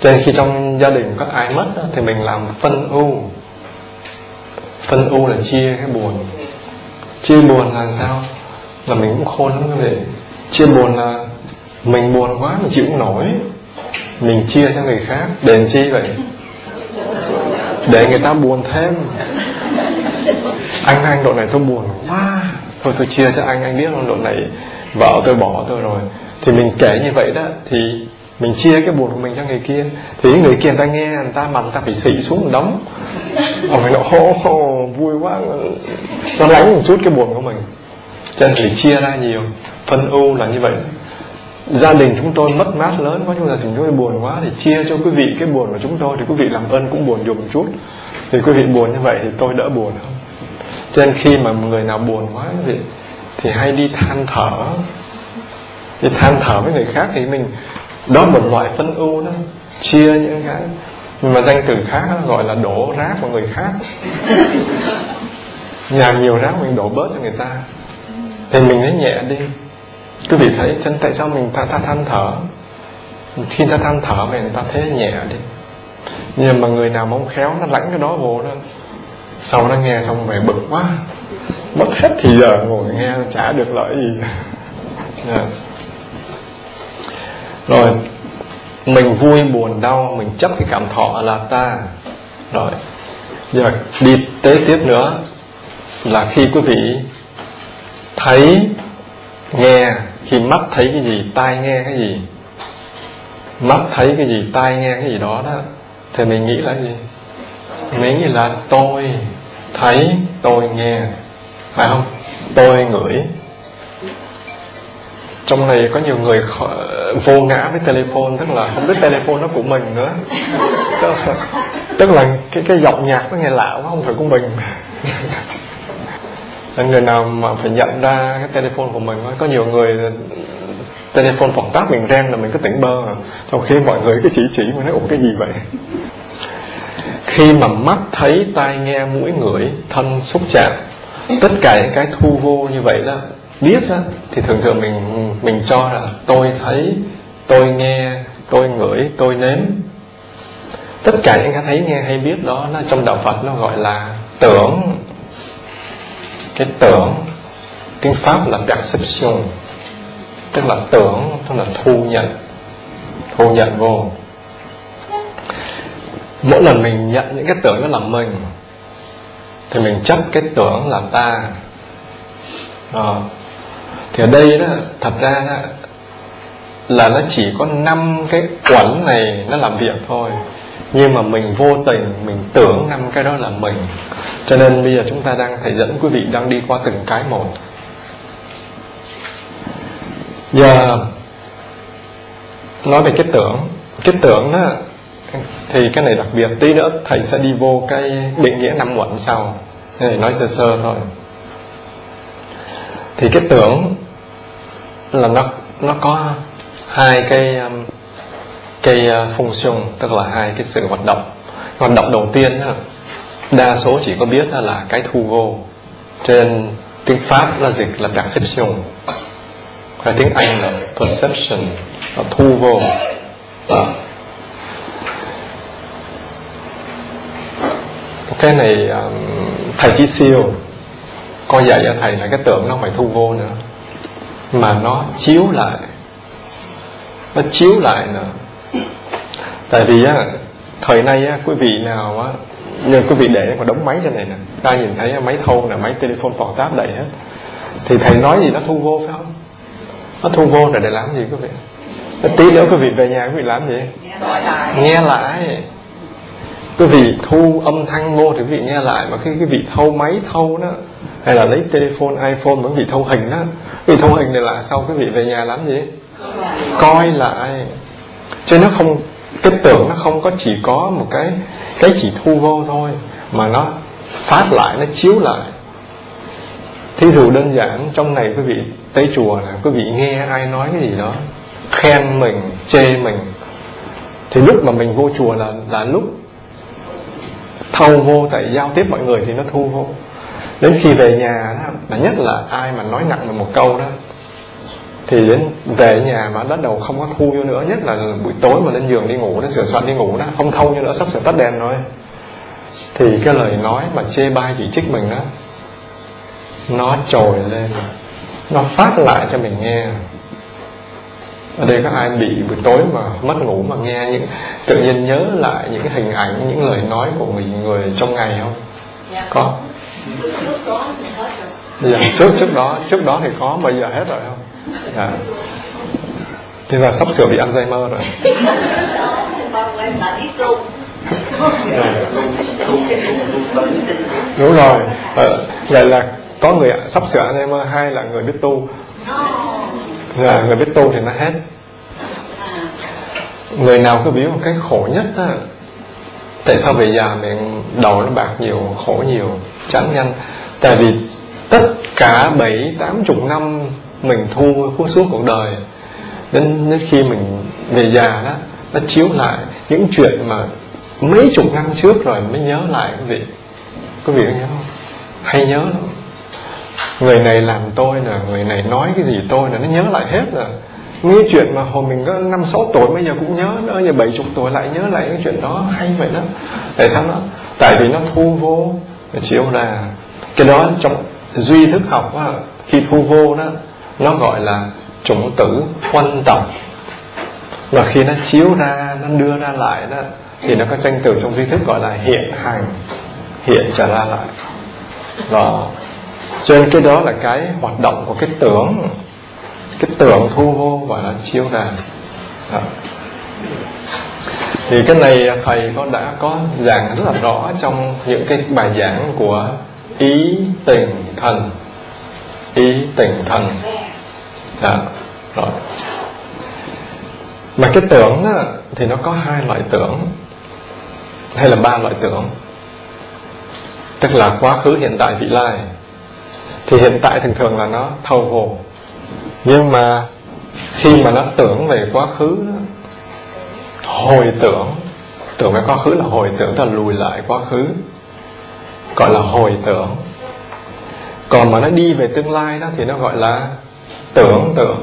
Cho nên khi trong gia đình có ai mất đó, thì mình làm phân ưu phân ưu là chia cái buồn. Chia buồn là sao? Là mình cũng khôn lắm quý chia buồn là mình buồn quá mình chịu nổi. Mình chia cho người khác đền chi vậy? Để người ta buồn thêm anh anh độ này tôi buồn quá. Thôi tôi chia cho anh anh biết không độ này vợ tôi bỏ tôi rồi. Thì mình kể như vậy đó thì mình chia cái buồn của mình cho người kia. Thì người kia người ta nghe người ta mà người ta phải xị xuống đóng đống. Ở mình nói hô hô vui quá. Nó lánh một chút cái buồn của mình. Cho nên phải chia ra nhiều. Phân ưu là như vậy. Gia đình chúng tôi mất mát lớn quá chúng là chúng tôi buồn quá. Thì chia cho quý vị cái buồn của chúng tôi thì quý vị làm ơn cũng buồn dùm một chút. Thì quý vị buồn như vậy thì tôi đỡ buồn hơn cho nên khi mà người nào buồn quá gì thì hay đi than thở. Đi than thở với người khác thì mình đó một loại phân ưu đó chia những cái mà danh từ khác gọi là đổ rác của người khác. Nhà nhiều rác mình đổ bớt cho người ta. Thì mình lấy nhẹ đi. Cứ vì thấy chân tại sao mình ta, ta than thở? Khi ta than thở mình ta thấy nhẹ đi. Nhưng mà người nào mong khéo nó lãnh cái đó vô đó sau nó nghe xong mày bực quá. Mất hết thì giờ ngồi nghe chả được lợi gì. Yeah. rồi, mình vui, buồn, đau, mình chấp cái cảm thọ là ta. Rồi, giờ đi tế tiếp nữa. Là khi quý vị thấy, nghe, khi mắt thấy cái gì, tai nghe cái gì, mắt thấy cái gì, tai nghe cái gì đó đó, thì mình nghĩ là gì? nghĩa là tôi thấy tôi nghe phải không tôi ngửi. Trong này có nhiều người khó, vô ngã với telephone tức là không biết telephone nó của mình nữa. Tức là, tức là cái cái giọng nhạc nó nghe lạ quá không phải của mình. Là người nào mà phải nhận ra cái telephone của mình có nhiều người telephone phòng tác mình rang là mình cứ tỉnh bơ. À trong khi mọi người cứ chỉ chỉ mình nói ủa cái gì vậy? Khi mà mắt thấy, tai nghe, mũi ngửi, thân xúc chạm Tất cả những cái thu vô như vậy đó Biết đó, thì thường thường mình mình cho là tôi thấy, tôi nghe, tôi ngửi, tôi nếm. Tất cả những cái thấy, nghe hay biết đó nó Trong Đạo Phật nó gọi là tưởng. Cái tưởng Tiếng Pháp là perception Tức là tưởng, tức là thu nhận Thu nhận vô mỗi lần mình nhận những cái tưởng nó làm mình thì mình chấp cái tưởng làm ta. À, thì ở đây đó thật ra đó, là nó chỉ có năm cái quẩn này nó làm việc thôi. Nhưng mà mình vô tình mình tưởng năm cái đó là mình. Cho nên bây giờ chúng ta đang thầy dẫn quý vị đang đi qua từng cái một. Giờ nói về cái tưởng. Cái tưởng đó thì cái này đặc biệt. Tí nữa thầy sẽ đi vô cái định nghĩa năm uẩn sau. Thầy nói sơ sơ thôi. Thì cái tưởng là nó nó có hai cái um, cái uh, function tức là hai cái sự hoạt động. Hoạt động đầu tiên đa số chỉ có biết là cái thu vô. Trên tiếng pháp là dịch là perception. Hay tiếng anh là perception, là thu vô. à cái này à, thầy chỉ siêu con dạy cho thầy là cái tượng nó không phải thu vô nữa mà nó chiếu lại. Nó chiếu lại nữa tại vì á thời nay á quý vị nào á nhưng quý vị để mà đóng máy cho này nè ta nhìn thấy máy thâu là máy telephone toàn táp đầy hết thì thầy nói gì nó thu vô phải không? Nó thu vô là để làm gì quý vị? Tí nữa quý vị về nhà quý vị làm gì? Nghe lại cái vị thu âm thanh vô thì quý vị nghe lại, mà khi cái vị thâu máy thâu đó, hay là lấy telephone, iphone, mà vị thâu hình đó, vị thâu hình này là sau quý vị về nhà làm gì? Coi lại. Cho nó không, cái tưởng nó không có chỉ có một cái cái chỉ thu vô thôi, mà nó phát lại, nó chiếu lại. Thí dụ đơn giản, trong này quý vị tới chùa là quý vị nghe ai nói cái gì đó, khen mình, chê mình. Thì lúc mà mình vô chùa là là lúc thâu vô, tại giao tiếp mọi người thì nó thu vô. Đến khi về nhà mà nhất là ai mà nói nặng về một câu đó, thì đến về nhà mà bắt đầu không có thu vô nữa. Nhất là buổi tối mà lên giường đi ngủ nó sửa soạn đi ngủ đó, không thâu vô nữa, sắp sửa tắt đèn rồi. Thì cái lời nói mà chê bai chỉ trích mình đó, nó trồi lên, nó phát lại cho mình nghe ở đây các ai bị buổi tối mà mất ngủ mà nghe những tự nhiên nhớ lại những cái hình ảnh những lời nói của mình người trong ngày không? Dạ. có. Dạ, trước trước đó trước đó thì có bây giờ hết rồi không? Dạ. thế là sắp sửa bị ăn day mơ rồi. Đúng rồi. Ờ, vậy là có người sắp sửa ăn day mơ hay là người biết tu là người biết tu thì nó hết người nào cứ biết một cái khổ nhất đó, tại sao về già mình đầu nó bạc nhiều khổ nhiều chán nhanh tại vì tất cả bảy tám chục năm mình thu cuốn suốt cuộc đời đến, đến khi mình về già đó nó chiếu lại những chuyện mà mấy chục năm trước rồi mới nhớ lại. Quý vị quý vị có nhớ không? Hay nhớ lắm người này làm tôi là người này nói cái gì tôi là nó nhớ lại hết rồi. Những chuyện mà hồi mình có năm sáu tuổi bây giờ cũng nhớ nữa giờ bảy chục tuổi lại nhớ lại cái chuyện đó hay vậy đó. Tại sao đó tại vì nó thu vô chiếu là cái đó trong duy thức học đó, khi thu vô đó nó gọi là chủng tử huân tổng và khi nó chiếu ra nó đưa ra lại đó thì nó có danh từ trong duy thức gọi là hiện hành hiện trở ra lại. Và cho nên cái đó là cái hoạt động của cái tưởng. Cái tưởng thu vô và là chiêu ra đó. thì cái này thầy có đã có giảng rất là rõ trong những cái bài giảng của ý tình thần. Ý tình thần. Đó. rồi. Mà cái tưởng á, thì nó có hai loại tưởng hay là ba loại tưởng. Tức là quá khứ hiện tại vị lai thì hiện tại thường thường là nó thâu hồn. Nhưng mà khi mà nó tưởng về quá khứ hồi tưởng tưởng về quá khứ là hồi tưởng là lùi lại quá khứ, gọi là hồi tưởng. Còn mà nó đi về tương lai đó thì nó gọi là tưởng tượng.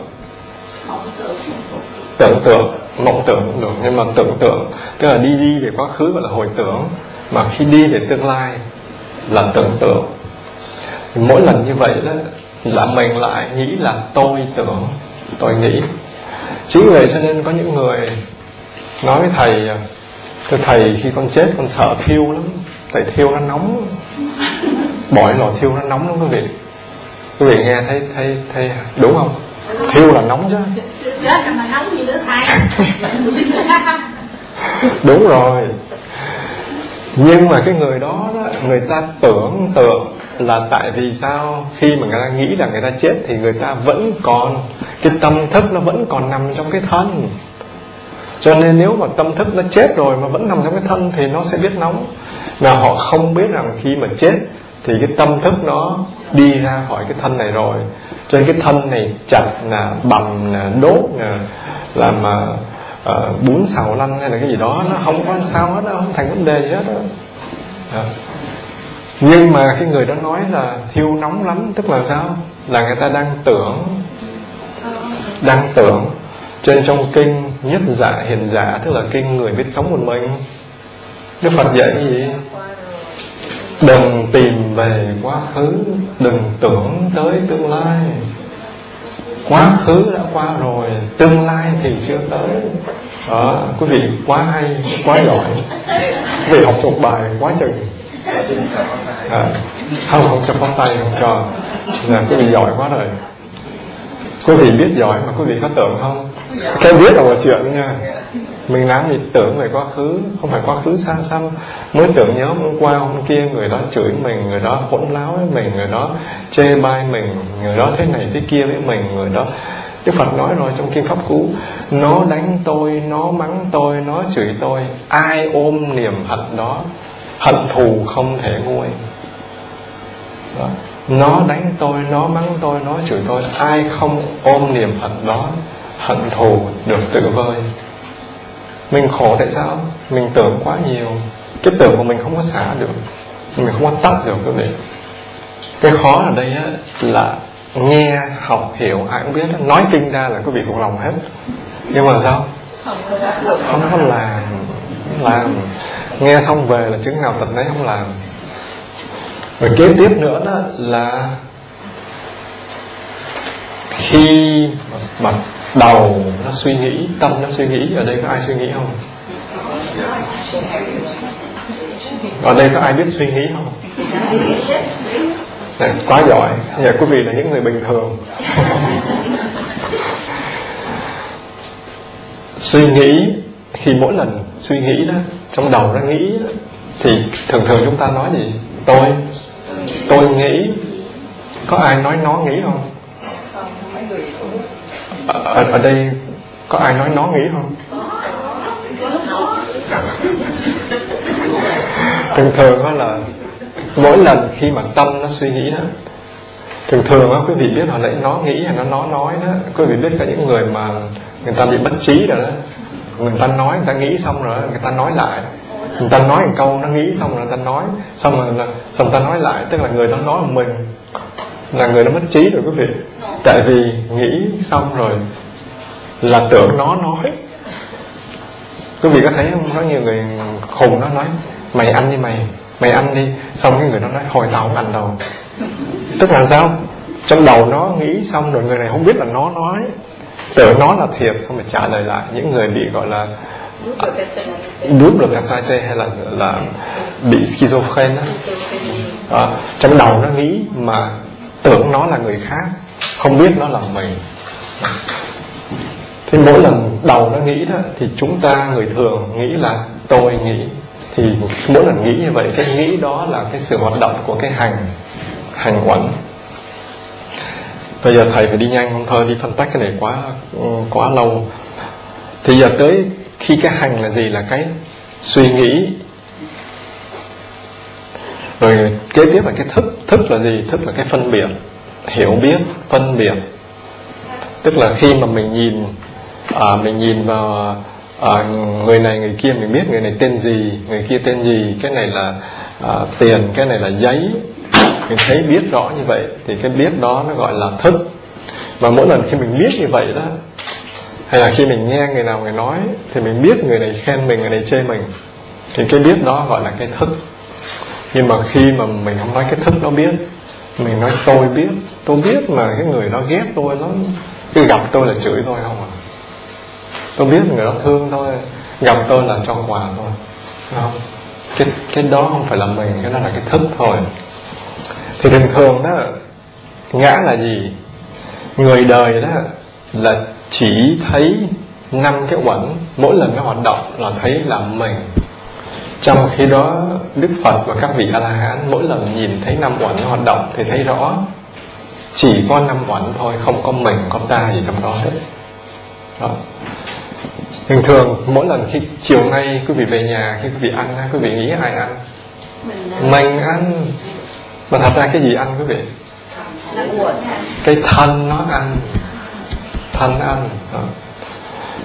Tưởng tượng, mộng tưởng cũng được, nhưng mà tưởng tượng, tức là đi đi về quá khứ gọi là hồi tưởng. Mà khi đi về tương lai là tưởng tượng mỗi lần như vậy đó là mình lại nghĩ là tôi tưởng tôi nghĩ. Chính vậy cho nên có những người nói với thầy thưa thầy khi con chết con sợ thiêu lắm tại thiêu nó nóng. Bỏ lò thiêu nó nóng lắm quý vị. Quý vị nghe thấy thấy thấy đúng không? Thiêu là nóng chứ. Đúng rồi. Nhưng mà cái người đó, đó người ta tưởng tượng là tại vì sao khi mà người ta nghĩ là người ta chết thì người ta vẫn còn cái tâm thức nó vẫn còn nằm trong cái thân cho nên nếu mà tâm thức nó chết rồi mà vẫn nằm trong cái thân thì nó sẽ biết nóng mà họ không biết rằng khi mà chết thì cái tâm thức nó đi ra khỏi cái thân này rồi cho nên cái thân này chặt là bầm nè đốt nè làm mà uh, bún xào lăn hay là cái gì đó nó không có sao hết nó không thành vấn đề gì hết đó. À nhưng mà cái người đó nói là thiêu nóng lắm tức là sao? Là người ta đang tưởng đang tưởng trên trong kinh nhất giả hiền giả tức là kinh người biết sống một mình. Đức phật dạy gì? Đừng tìm về quá khứ đừng tưởng tới tương lai. Quá khứ đã qua rồi tương lai thì chưa tới. Đó à, quý vị quá hay quá giỏi. Quý vị học thuộc bài quá chừng không không chụp móng tay không cho là quý vị giỏi quá rồi quý vị biết giỏi mà quý vị có tưởng không cái biết là một chuyện nha mình làm gì tưởng về quá khứ không phải quá khứ xa xăm mới tưởng nhớ hôm qua hôm kia người đó chửi mình người đó hỗn láo với mình người đó chê bai mình người đó thế này thế kia với mình người đó Đức Phật nói rồi trong Kinh Pháp Cú Nó đánh tôi, nó mắng tôi, nó chửi tôi Ai ôm niềm hận đó hận thù không thể nguôi đó. nó đánh tôi nó mắng tôi nó chửi tôi. Ai không ôm niềm hận đó hận thù được tự vơi. Mình khổ tại sao? Mình tưởng quá nhiều. Cái tưởng của mình không có xả được. Mình không có tắt được cái vị cái khó ở đây á, là nghe học hiểu ai cũng biết nói kinh ra là có bị thuộc lòng hết. Nhưng mà sao? Không có làm. Làm nghe xong về là chứng nào tật nấy không làm. Và kế tiếp nữa đó là khi mà đầu nó suy nghĩ tâm nó suy nghĩ ở đây có ai suy nghĩ không? Ở đây có ai biết suy nghĩ không? Đấy, quá giỏi. Giờ quý vị là những người bình thường. Suy nghĩ khi mỗi lần suy nghĩ đó trong đầu nó nghĩ đó, thì thường thường chúng ta nói gì? Tôi. Tôi nghĩ. Có ai nói nó nghĩ không? Ở, ở đây có ai nói nó nghĩ không? Thường thường đó là mỗi lần khi mà tâm nó suy nghĩ đó thường thường á quý vị biết họ lại nó nghĩ hay nó nó nói đó. Quý vị biết cả những người mà người ta bị bất trí rồi đó người ta nói, người ta nghĩ xong rồi, người ta nói lại. Người ta nói một câu, nó nghĩ xong rồi, người ta nói. Xong rồi là, xong ta nói lại, tức là người đó nói một mình. Là người đó mất trí rồi, quý vị. Tại vì nghĩ xong rồi là tưởng nó nói. Quý vị có thấy không? Có nhiều người khùng nó nói, mày ăn đi mày mày ăn đi. Xong cái người nó nói, hồi tao không ăn đâu. Tức là sao? Trong đầu nó nghĩ xong rồi, người này không biết là nó nói tưởng nó là thiệt Xong rồi trả lời lại Những người bị gọi là đúng được cái SIT hay là là bị schizophrenia. À, trong đầu nó nghĩ mà tưởng nó là người khác không biết nó là mình. Thì mỗi lần đầu nó nghĩ đó thì chúng ta người thường nghĩ là tôi nghĩ. Thì mỗi lần nghĩ như vậy cái nghĩ đó là cái sự hoạt động của cái hành hành uẩn bây giờ thầy phải đi nhanh không thôi đi phân tách cái này quá ừ, quá lâu. Thì giờ tới khi cái hành là gì là cái suy nghĩ. Rồi kế tiếp là cái thức thức là gì? Thức là cái phân biệt hiểu biết phân biệt. Tức là khi mà mình nhìn à, mình nhìn vào à, người này người kia mình biết người này tên gì người kia tên gì cái này là À, tiền cái này là giấy. Mình thấy biết rõ như vậy thì cái biết đó nó gọi là thức và mỗi lần khi mình biết như vậy đó, hay là khi mình nghe người nào người nói, thì mình biết người này khen mình, người này chê mình, thì cái biết đó gọi là cái thức nhưng mà khi mà mình không nói cái thức đó biết, mình nói tôi biết tôi biết mà cái người đó ghét tôi nó cứ gặp tôi là chửi tôi không à. Tôi biết người đó thương tôi, gặp tôi là cho quà thôi. Không? cái cái đó không phải là mình, cái đó là cái thức thôi. Thì thường thường đó, ngã là gì? Người đời đó là chỉ thấy năm cái quẩn mỗi lần nó hoạt động là thấy là mình. Trong khi đó, đức phật và các vị a la hán mỗi lần nhìn thấy năm quẩn uẩn hoạt động thì thấy rõ, chỉ có năm quẩn thôi, không có mình có ta gì trong đó hết. Đó thường thường mỗi lần khi chiều nay quý vị về nhà khi quý vị ăn quý vị nghĩ ai ăn? Mình ăn. Mà thật ra cái gì ăn quý vị? Cái thân nó ăn. Thân ăn. Ờ.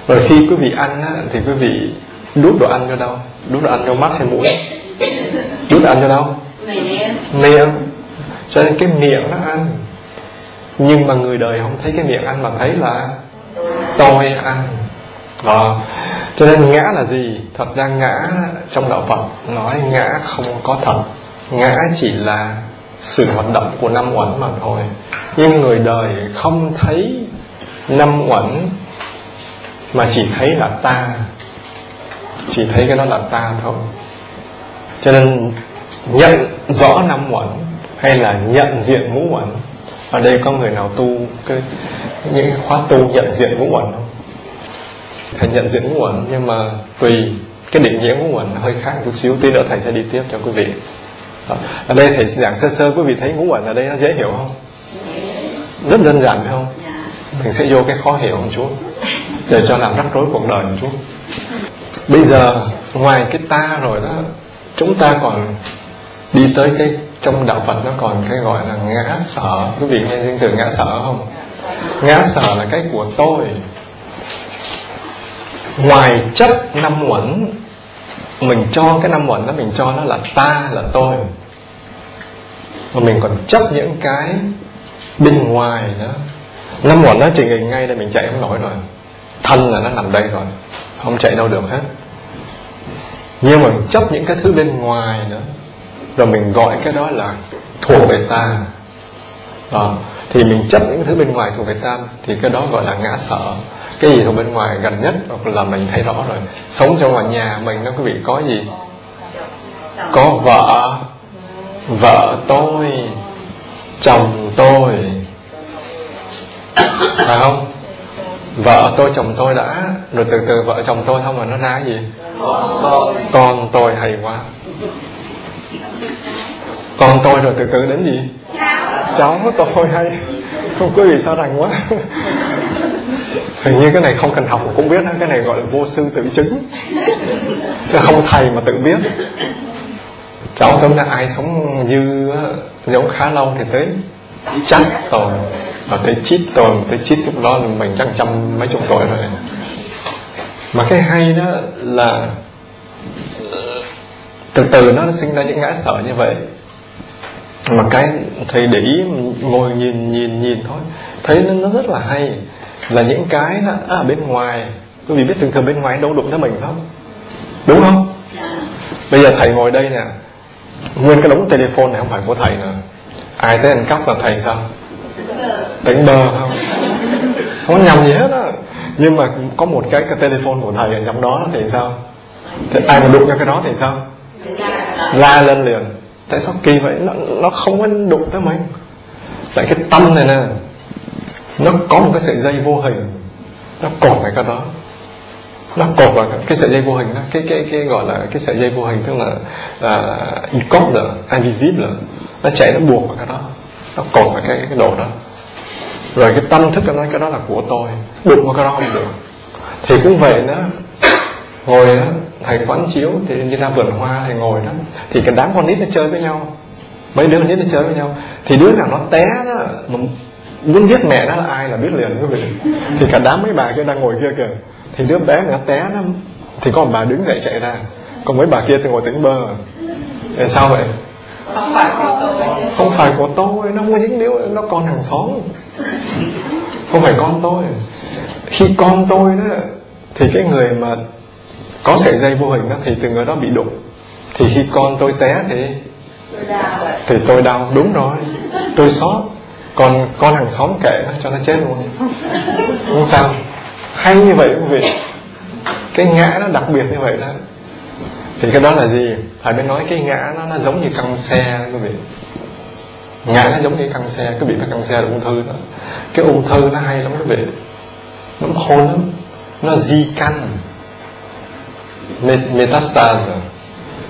Rồi khi quý vị ăn thì quý vị đút đồ ăn cho đâu? Đút đồ ăn cho mắt hay mũi? Đút đồ ăn cho đâu? Miệng cho nên cái miệng nó ăn. Nhưng mà người đời không thấy cái miệng ăn mà thấy là tôi ăn đó cho nên ngã là gì? Thật ra ngã trong đạo phật nói ngã không có thật. Ngã chỉ là sự hoạt động của năm uẩn mà thôi. Nhưng người đời không thấy năm uẩn mà chỉ thấy là ta. Chỉ thấy cái đó là ta thôi. Cho nên nhận rõ năm uẩn hay là nhận diện ngũ uẩn, ở đây có người nào tu cái những khóa tu nhận diện ngũ uẩn không? thầy nhận diện ngũ uẩn nhưng mà tùy cái định nghĩa của uẩn hơi khác chút xíu tí nữa thầy sẽ đi tiếp cho quý vị. Ở đây thầy giảng sơ sơ quý vị thấy ngũ uẩn ở đây nó dễ hiểu không? Rất đơn giản phải không? Dạ. Mình sẽ vô cái khó hiểu một chút để cho làm rắc rối cuộc đời một chút. Bây giờ ngoài cái ta rồi đó chúng ta còn đi tới cái trong đạo phật nó còn cái gọi là ngã sở. Quý vị nghe danh từ ngã sở không? Dạ. Ngã sở là cái của tôi ngoài chấp năm uẩn mình cho cái năm uẩn đó, mình cho nó là ta, là tôi. Mà mình còn chấp những cái bên ngoài nữa. Năm uẩn nó chỉ ngừng ngay đây mình chạy không nổi rồi. Thân là nó nằm đây rồi. Không chạy đâu được hết. Nhưng mà mình chấp những cái thứ bên ngoài nữa. Rồi mình gọi cái đó là thuộc về ta. Đó. thì mình chấp những thứ bên ngoài thuộc về ta, thì cái đó gọi là ngã sợ cái gì thuộc bên ngoài gần nhất hoặc là mình thấy rõ rồi. Sống trong ngoài nhà mình nó quý bị có gì? Có vợ. Vợ tôi, chồng tôi. Phải không? Vợ tôi, chồng tôi đã, rồi từ từ vợ chồng tôi không mà nó ra gì? Con tôi hay quá. Con tôi rồi từ từ đến gì? Cháu tôi hay. Không có gì sao rằng quá hình như cái này không cần học cũng biết ha, cái này gọi là vô sư tự chứng. Chứ không thầy mà tự biết. Cháu tâm là ai sống như giống khá lâu thì tới chắc rồi. Và tới chít rồi tới chít lúc đó là mình chắc trăm mấy chục tuổi rồi. Mà cái hay đó là ờ, từ từ nó sinh ra những ngã sợ như vậy. Mà cái thầy để ý, ngồi nhìn nhìn nhìn thôi. Thấy nó rất là hay là những cái nó à, bên ngoài. Quý vị biết thường thường bên ngoài đâu đụng tới mình không? Đúng không? Bây giờ thầy ngồi đây nè. Nguyên cái đống telephone này không phải của thầy nè, ai tới ăn cắp là thầy sao? Đánh bờ không? Không nhầm gì hết á. Nhưng mà có một cái cái telephone của thầy ở trong đó thì sao? Thì ai mà đụng vào cái đó thì sao? La lên liền. Tại sao kỳ vậy? Nó, nó không có đụng tới mình. Tại cái tâm này nè nó có một cái sợi dây vô hình. Nó cột vào cái đó. Nó cột vào cái sợi dây vô hình đó. Cái cái cái gọi là cái sợi dây vô hình tức là là incorporeal invisible. Nó chạy nó buộc vào cái đó. Nó cột vào cái cái đồ đó. Rồi cái tâm thức nó nói cái đó là của tôi. Đụng vào cái đó không được. Thì cũng vậy đó. Ngồi đó thầy quán chiếu thì như ra vườn hoa thầy ngồi đó. Thì cái đám con nít nó chơi với nhau. Mấy đứa con nít nó chơi với nhau. Thì đứa nào nó té đó, muốn giết mẹ nó là ai là biết liền quý vị thì cả đám mấy bà kia đang ngồi kia kìa. Thì đứa bé nó té nó thì có một bà đứng dậy chạy ra. Còn mấy bà kia thì ngồi tính bơ. Tại sao vậy? Không phải của tôi. Không phải của tôi nó mua dính điếu nó còn hàng xóm. Không phải con tôi. Khi con tôi đó thì cái người mà có sợi dây vô hình đó thì từ người đó bị đụng. Thì khi con tôi té thì thì tôi đau. Đúng rồi. Tôi sót còn con hàng xóm kể cho nó chết luôn. Không sao. Hay như vậy quý vị Cái ngã nó đặc biệt như vậy đó. Thì cái đó là gì? Thầy mới nói cái ngã nó, nó giống như căng xe quý vị. Ngã nó giống như căng xe Cái bị cái căn xe là ung thư đó. Cái ung thư nó hay lắm quý vị. Nó khôn lắm. Nó di căn. Metastase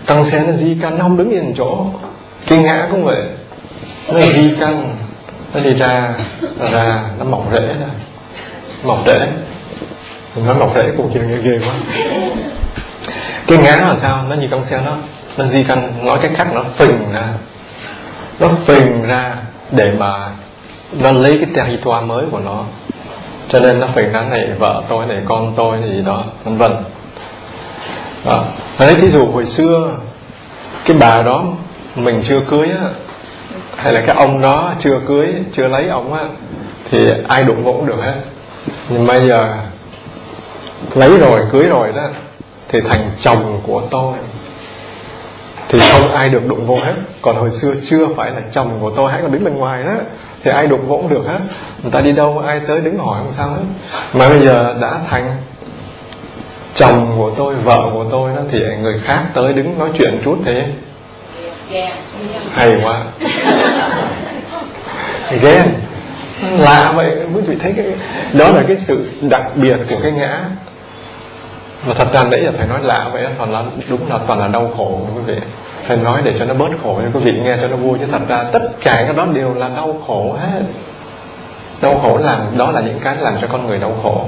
căng xe nó di căn Nó không đứng yên chỗ. Cái ngã cũng vậy. Nó di căn nó đi ra ra, nó mọc rễ nè mọc rễ. Mình nói mọc rễ cũng kiểu nghe ghê quá. Cái ngán là sao? Nó như con xe nó nó di căn nói cái khác nó phình ra. Nó phình ra để mà nó lấy cái territoire mới của nó. Cho nên nó phình ra này vợ tôi này, con tôi này, gì đó, vân vân. Lấy ví dụ hồi xưa, cái bà đó mình chưa cưới á hay là cái ông đó chưa cưới, chưa lấy ông á, thì ai đụng vô cũng được hết. Nhưng bây giờ lấy rồi, cưới rồi đó, thì thành chồng của tôi. Thì không ai được đụng vô hết. Còn hồi xưa chưa phải là chồng của tôi hãy còn đứng bên ngoài đó, thì ai đụng vô được hết. Người ta đi đâu, ai tới đứng hỏi không sao hết. Mà bây giờ đã thành chồng của tôi, vợ của tôi đó, thì người khác tới đứng nói chuyện chút thì hay quá, แกใครวะ ghen lạ vậy quý vị thấy cái đó là cái sự đặc biệt của cái ngã. Mà thật ra đấy là thầy nói lạ vậy đó toàn là đúng là toàn là đau khổ quý vị? Thầy nói để cho nó bớt khổ cho quý vị nghe cho nó vui chứ thật ra tất cả cái đó đều là đau khổ hết. Đau khổ làm đó là những cái làm cho con người đau khổ.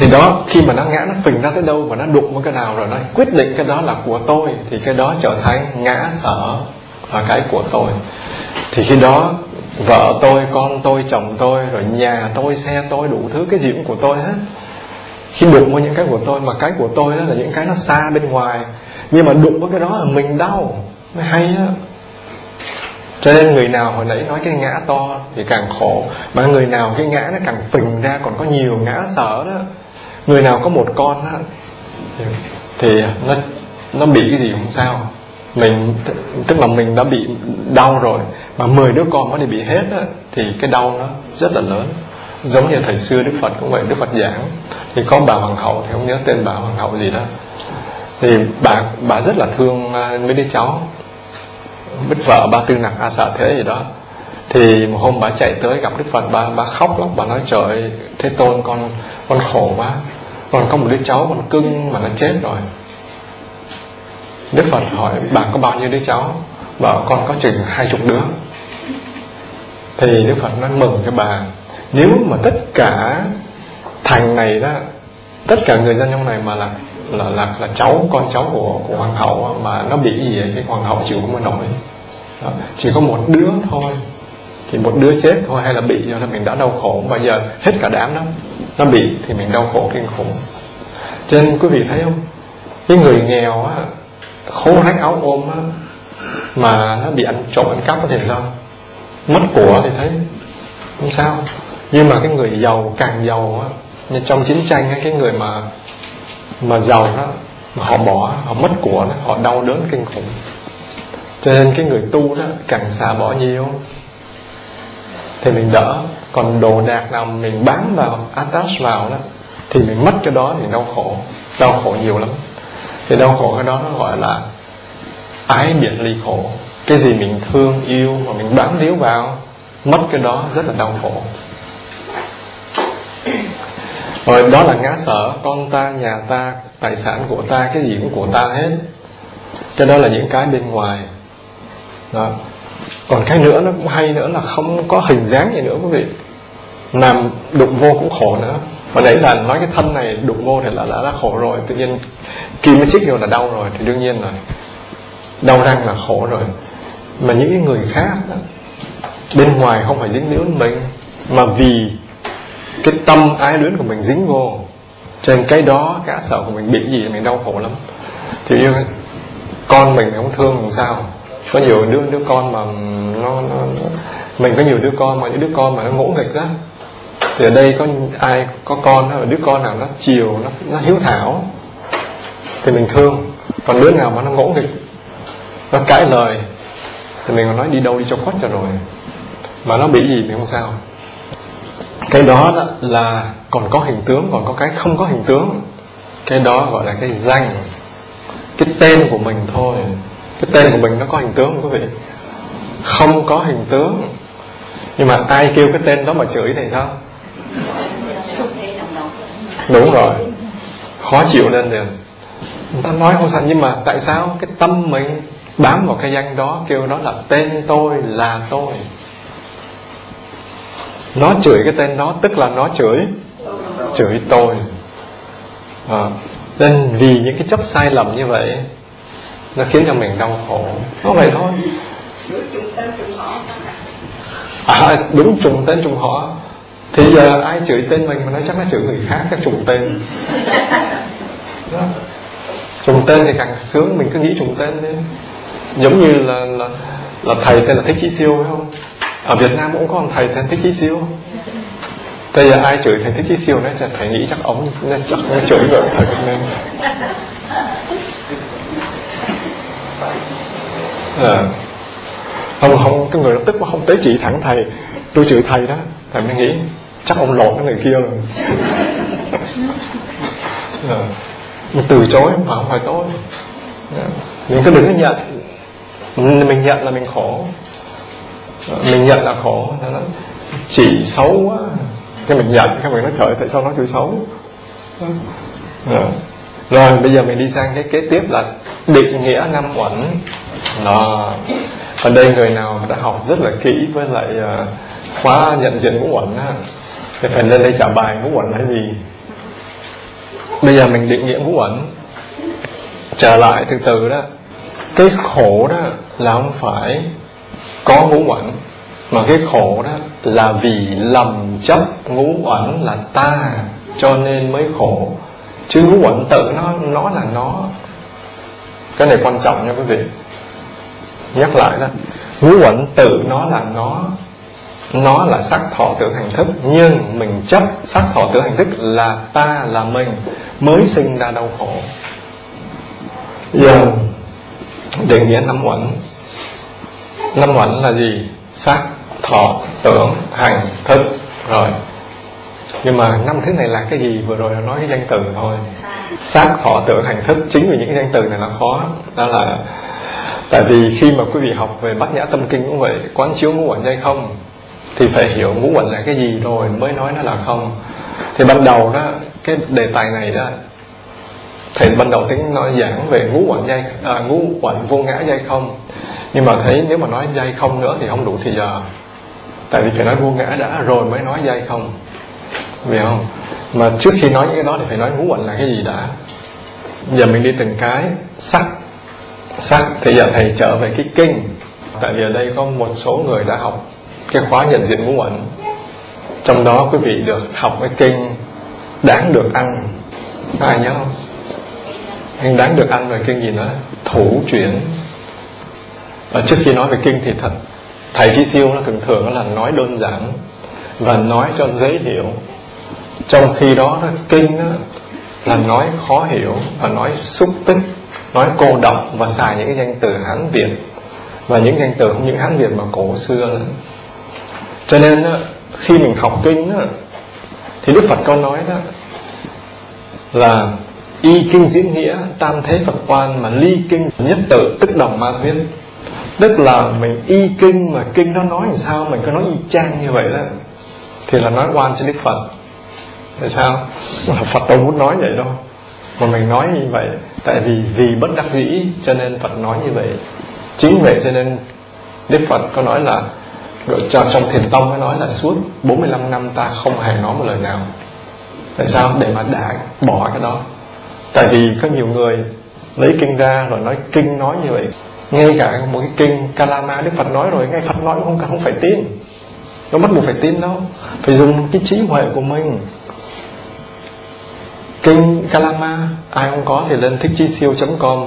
thì đó, khi mà nó ngã, nó phình ra tới đâu và nó đụng với cái nào rồi nó quyết định cái đó là của tôi, thì cái đó trở thành ngã sở và cái của tôi. Thì khi đó, vợ tôi, con tôi, chồng tôi, rồi nhà tôi, xe tôi, đủ thứ cái gì cũng của tôi hết. Khi đụng với những cái của tôi, mà cái của tôi đó là những cái nó xa bên ngoài, nhưng mà đụng với cái đó là mình đau, mới hay á. Cho nên người nào hồi nãy nói cái ngã to thì càng khổ, mà người nào cái ngã nó càng phình ra còn có nhiều ngã sở đó người nào có một con á, thì nó nó bị cái gì cũng sao. Mình tức là mình đã bị đau rồi mà 10 đứa con nó thì bị hết á, thì cái đau nó rất là lớn. Giống như thời xưa đức phật cũng vậy đức phật giảng thì có bà hoàng hậu thì không nhớ tên bà hoàng hậu gì đó. Thì bà bà rất là thương à, mấy đứa cháu bích vợ ba tư nặng a xạ thế gì đó thì một hôm bà chạy tới gặp đức phật bà bà khóc lắm. Bà nói trời thế tôn con con khổ quá. Còn có một đứa cháu còn cưng mà nó chết rồi. Đức phật hỏi bà có bao nhiêu đứa cháu? Bảo con có chừng hai chục đứa. Thì đức phật nói mừng cho bà. Nếu mà tất cả thành này đó tất cả người dân trong này mà là là là, là cháu con cháu của, của hoàng hậu mà nó bị gì vậy? Cái hoàng hậu chịu không nổi. Đó. chỉ có một đứa thôi thì một đứa chết thôi hay là bị do là mình đã đau khổ. Và giờ hết cả đám đó nó bị thì mình đau khổ kinh khủng. Cho nên quý vị thấy không? Cái người nghèo á khố rách áo ôm á mà nó bị ăn trộm ăn cắp thì sao mất của thì thấy không sao. Nhưng mà cái người giàu càng giàu á như trong chiến tranh á cái người mà mà giàu đó mà họ bỏ họ mất của đó, họ đau đớn kinh khủng. Cho nên cái người tu đó càng xả bỏ nhiều thì mình đỡ. Còn đồ đạc nào mình bán vào, attach vào đó, thì mình mất cái đó thì đau khổ. Đau khổ nhiều lắm. Thì đau khổ cái đó nó gọi là ái biệt ly khổ. Cái gì mình thương, yêu mà mình bám víu vào, mất cái đó rất là đau khổ. Rồi đó là ngã sở, con ta, nhà ta, tài sản của ta, cái gì cũng của ta hết. Cái đó là những cái bên ngoài. Đó còn cái nữa nó hay nữa là không có hình dáng gì nữa quý vị. Làm đụng vô cũng khổ nữa. Mà đấy là nói cái thân này đụng vô thì là đã, đã khổ rồi. Tự nhiên kim cái chích vô là đau rồi thì đương nhiên là đau răng là khổ rồi. Mà những cái người khác đó, bên ngoài không phải dính líu mình mà vì cái tâm ái luyến của mình dính vô trên cái đó cái sợ của mình bị gì mình đau khổ lắm. Thì yêu con mình không thương làm sao có nhiều đứa đứa con mà nó, nó, mình có nhiều đứa con mà những đứa con mà nó ngỗ nghịch đó thì ở đây có ai có con hay là đứa con nào nó chiều nó nó hiếu thảo thì mình thương. Còn đứa nào mà nó ngỗ nghịch nó cãi lời thì mình còn nói đi đâu đi cho khuất cho rồi. Mà nó bị gì thì không sao. Cái đó, đó là còn có hình tướng còn có cái không có hình tướng. Cái đó gọi là cái danh cái tên của mình thôi cái tên của mình nó có hình tướng không quý vị. Không có hình tướng. Nhưng mà ai kêu cái tên đó mà chửi thì sao? Đúng rồi. Khó chịu lên liền người ta nói không sạch nhưng mà tại sao cái tâm mình bám vào cái danh đó kêu nó là tên tôi là tôi? Nó chửi cái tên đó tức là nó chửi chửi tôi. À, nên vì những cái chất sai lầm như vậy nó khiến cho mình đau khổ. Nó vậy thôi. À, đúng trùng tên trùng họ. Thì giờ ai chửi tên mình mà nói chắc nó chửi người khác các trùng tên. Trùng tên thì càng sướng mình cứ nghĩ trùng tên đi. Giống như là là là thầy tên là thích chí siêu phải không? Ở việt nam cũng có một thầy tên thích chí siêu. Bây giờ ai chửi thầy thích chí siêu nó là thầy nghĩ chắc ống nên chắc nó chửi vợ thật nên à, không không cái người tức không tới chị thẳng thầy. Tôi chửi thầy đó. Thầy mới nghĩ chắc ông lột cái người kia rồi. À, từ chối mà không phải tôi. À, mình cứ đừng nhận mình nhận là mình khổ. À, mình nhận là khổ chị xấu quá. Cái mình nhận cái mình nói trời tại sao nó chửi xấu? À, à rồi, bây giờ mình đi sang cái kế tiếp là định nghĩa năm uẩn. Đó. Ở đây người nào đã học rất là kỹ với lại à, khóa nhận diện ngũ uẩn á, thì phải lên đây trả bài ngũ uẩn là gì? Bây giờ mình định nghĩa ngũ uẩn. Trở lại từ từ đó. Cái khổ đó là không phải có ngũ uẩn, mà cái khổ đó là vì lầm chấp ngũ uẩn là ta, cho nên mới khổ chứ quẩn tự nó nó là nó. Cái này quan trọng nha quý vị. Nhắc lại đó. Ngũ quẩn tự nó là nó. Nó là sắc thọ tưởng hành thức. Nhưng mình chấp sắc thọ tưởng hành thức là ta là mình mới sinh ra đau khổ. Giờ, định nghĩa năm uẩn năm uẩn là gì? Sắc thọ tưởng hành thức. Rồi nhưng mà năm thứ này là cái gì? Vừa rồi là nói cái danh từ thôi. Sắc họ tưởng hành thức chính vì những cái danh từ này nó khó đó là tại vì khi mà quý vị học về bát nhã tâm kinh cũng vậy quán chiếu ngũ uẩn hay không thì phải hiểu ngũ uẩn là cái gì rồi mới nói nó là không. Thì ban đầu đó cái đề tài này đó thầy ban đầu tính nói giảng về ngũ uẩn dây à, ngũ uẩn vô ngã dây không. Nhưng mà thấy nếu mà nói dây không nữa thì không đủ thì giờ. Tại vì phải nói vô ngã đã rồi mới nói dây không. Vì không? Mà trước khi nói những cái đó thì phải nói ngũ uẩn là cái gì đã? Giờ mình đi từng cái. Sắc. Sắc. Thì giờ thầy trở về cái kinh. Tại vì ở đây có một số người đã học Cái khóa nhận diện ngũ uẩn Trong đó quý vị được học cái kinh Đáng được ăn. Có ai nhớ không? Anh đáng được ăn rồi kinh gì nữa? Thủ chuyển. Và trước khi nói về kinh thì thật, Thầy Chi Siêu nó thường thường là nói đơn giản Và nói cho dễ hiểu trong khi đó kinh là nói khó hiểu và nói xúc tích, nói cô độc và xài những cái danh từ hán việt. Và những danh từ không những hán việt mà cổ xưa nữa. cho nên khi mình học kinh thì đức phật có nói đó, là y kinh diễn nghĩa, tam thế phật quan mà ly kinh nhất tự, tức đồng ma thuyết tức là mình y kinh mà kinh nó nói làm sao, mình có nói y chang như vậy đó. Thì là nói quan cho đức phật tại sao? Phật đâu muốn nói vậy đâu. Mà mình nói như vậy tại vì vì bất đắc dĩ cho nên phật nói như vậy. Chính vậy cho nên đức phật có nói là cho trong thiền tông mới nói là suốt 45 năm ta không hề nói một lời nào. Tại sao? Để mà đã bỏ cái đó. Tại vì có nhiều người lấy kinh ra rồi nói kinh nói như vậy. Ngay cả một cái kinh kalama đức phật nói rồi ngay phật nói cũng không, cần không phải tin. Nó bắt buộc phải tin đâu. Phải dùng cái trí huệ của mình kinh Kalama, ai không có thì lên thích chi siêu.com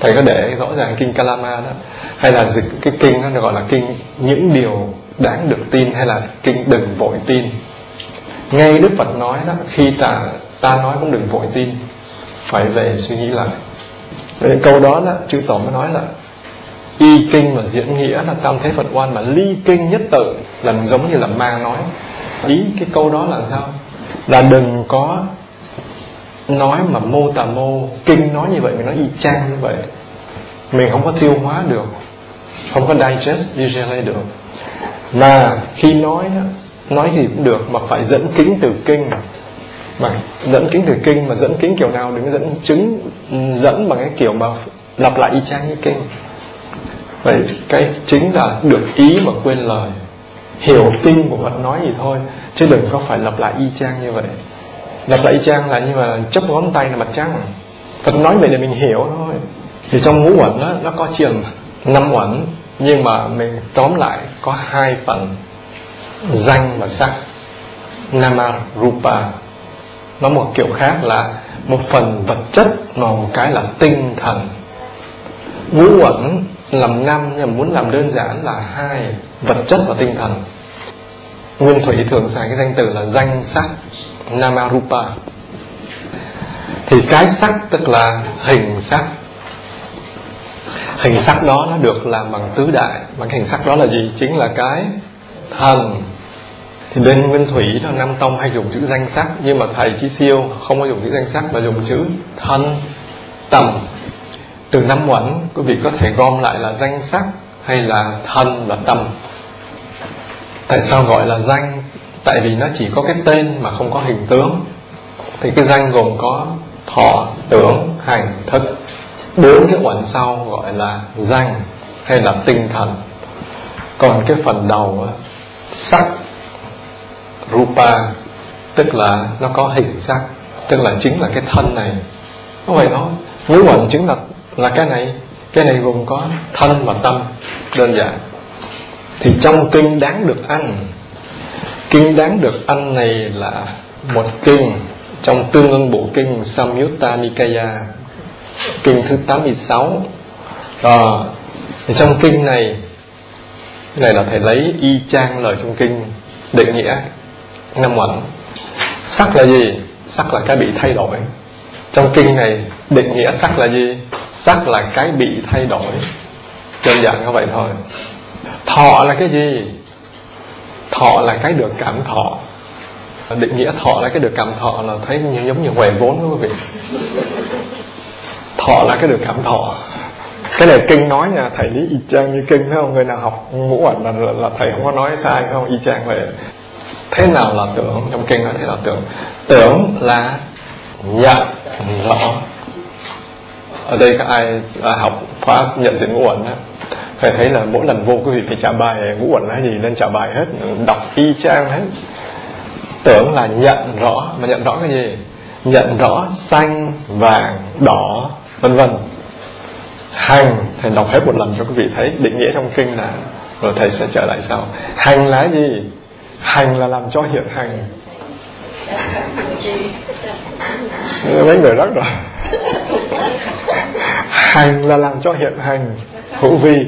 thầy có để rõ ràng kinh Kalama đó. Hay là dịch cái kinh đó gọi là kinh những điều đáng được tin hay là kinh đừng vội tin. Ngay Đức Phật nói đó, khi ta ta nói cũng đừng vội tin, phải về suy nghĩ lại. Vậy câu đó đó, chư tổ mới nói là, y kinh mà diễn nghĩa là tam thế Phật quan, mà ly kinh nhất tự là giống như là mang nói. Ý cái câu đó là sao? Là đừng có nói mà mô tà mô, kinh nói như vậy, mình nói y chang như vậy. Mình không có tiêu hóa được, không có digest usually được. Mà khi nói nói gì cũng được, mà phải dẫn kính từ kinh. Mà dẫn kính từ kinh, mà dẫn kính kiểu nào đừng dẫn chứng, dẫn bằng cái kiểu mà lặp lại y chang như kinh. Vậy cái chính là được ý mà quên lời, hiểu tin của Phật nói gì thôi, chứ đừng có phải lặp lại y chang như vậy gặp lại trang là như mà chấp ngón tay là mặt trăng. Phật nói vậy để mình hiểu thôi. Thì trong ngũ uẩn đó, nó có trường năm uẩn nhưng mà mình tóm lại có hai phần danh và sắc. Nama rupa nó một kiểu khác là một phần vật chất mà một cái là tinh thần. Ngũ uẩn làm năm nhưng mà muốn làm đơn giản là hai vật chất và tinh thần. Nguyên thủy thường xài cái danh từ là danh sắc nama rupa. Thì cái sắc tức là hình sắc. Hình sắc đó nó được làm bằng tứ đại. Mà cái hình sắc đó là gì? Chính là cái thần. Thì bên nguyên thủy đó, nam tông hay dùng chữ danh sắc. Nhưng mà thầy chí siêu không có dùng chữ danh sắc mà dùng chữ thân, tầm. Từ năm uẩn quý vị có thể gom lại là danh sắc hay là thân và tầm. Tại sao gọi là danh? tại vì nó chỉ có cái tên mà không có hình tướng. Thì cái danh gồm có thọ, tưởng, hành, thức. Bốn cái uẩn sau gọi là danh hay là tinh thần. Còn cái phần đầu sắc, rupa, tức là nó có hình sắc, tức là chính là cái thân này. Nó phải thôi ngũ uẩn chính là là cái này cái này gồm có thân và tâm, đơn giản. Thì trong kinh đáng được ăn kinh đáng được ăn này là một kinh trong tương ưng bộ kinh Samyutta Nikaya kinh thứ 86 à, ờ, thì trong kinh này này là thầy lấy y chang lời trong kinh định nghĩa năm uẩn sắc là gì? Sắc là cái bị thay đổi. Trong kinh này định nghĩa sắc là gì? Sắc là cái bị thay đổi. Đơn giản như vậy thôi. Thọ là cái gì? thọ là cái được cảm thọ. Định nghĩa thọ là cái được cảm thọ là thấy giống như huề vốn đó quý vị. Thọ là cái được cảm thọ. Cái này kinh nói nha thầy lý y chang như kinh thấy không? Người nào học ngũ ảnh là, là, là thầy không có nói sai không? Y chang vậy. Thế nào là tưởng? Trong kinh nói thế là tưởng? Tưởng là nhận rõ. Ở đây các ai học pháp nhận diện ngũ ảnh đó thầy thấy là mỗi lần vô quý vị phải trả bài ngũ uẩn hay gì nên trả bài hết. Đọc y chang hết. Tưởng là nhận rõ. Mà nhận rõ cái gì? Nhận rõ xanh, vàng, đỏ, vân vân. Hành, thầy đọc hết một lần cho quý vị thấy. Định nghĩa trong kinh là, rồi thầy sẽ trở lại sau. Hành là gì? Hành là làm cho hiện hành. Mấy người rất rồi. Hành là làm cho hiện hành. Hữu vi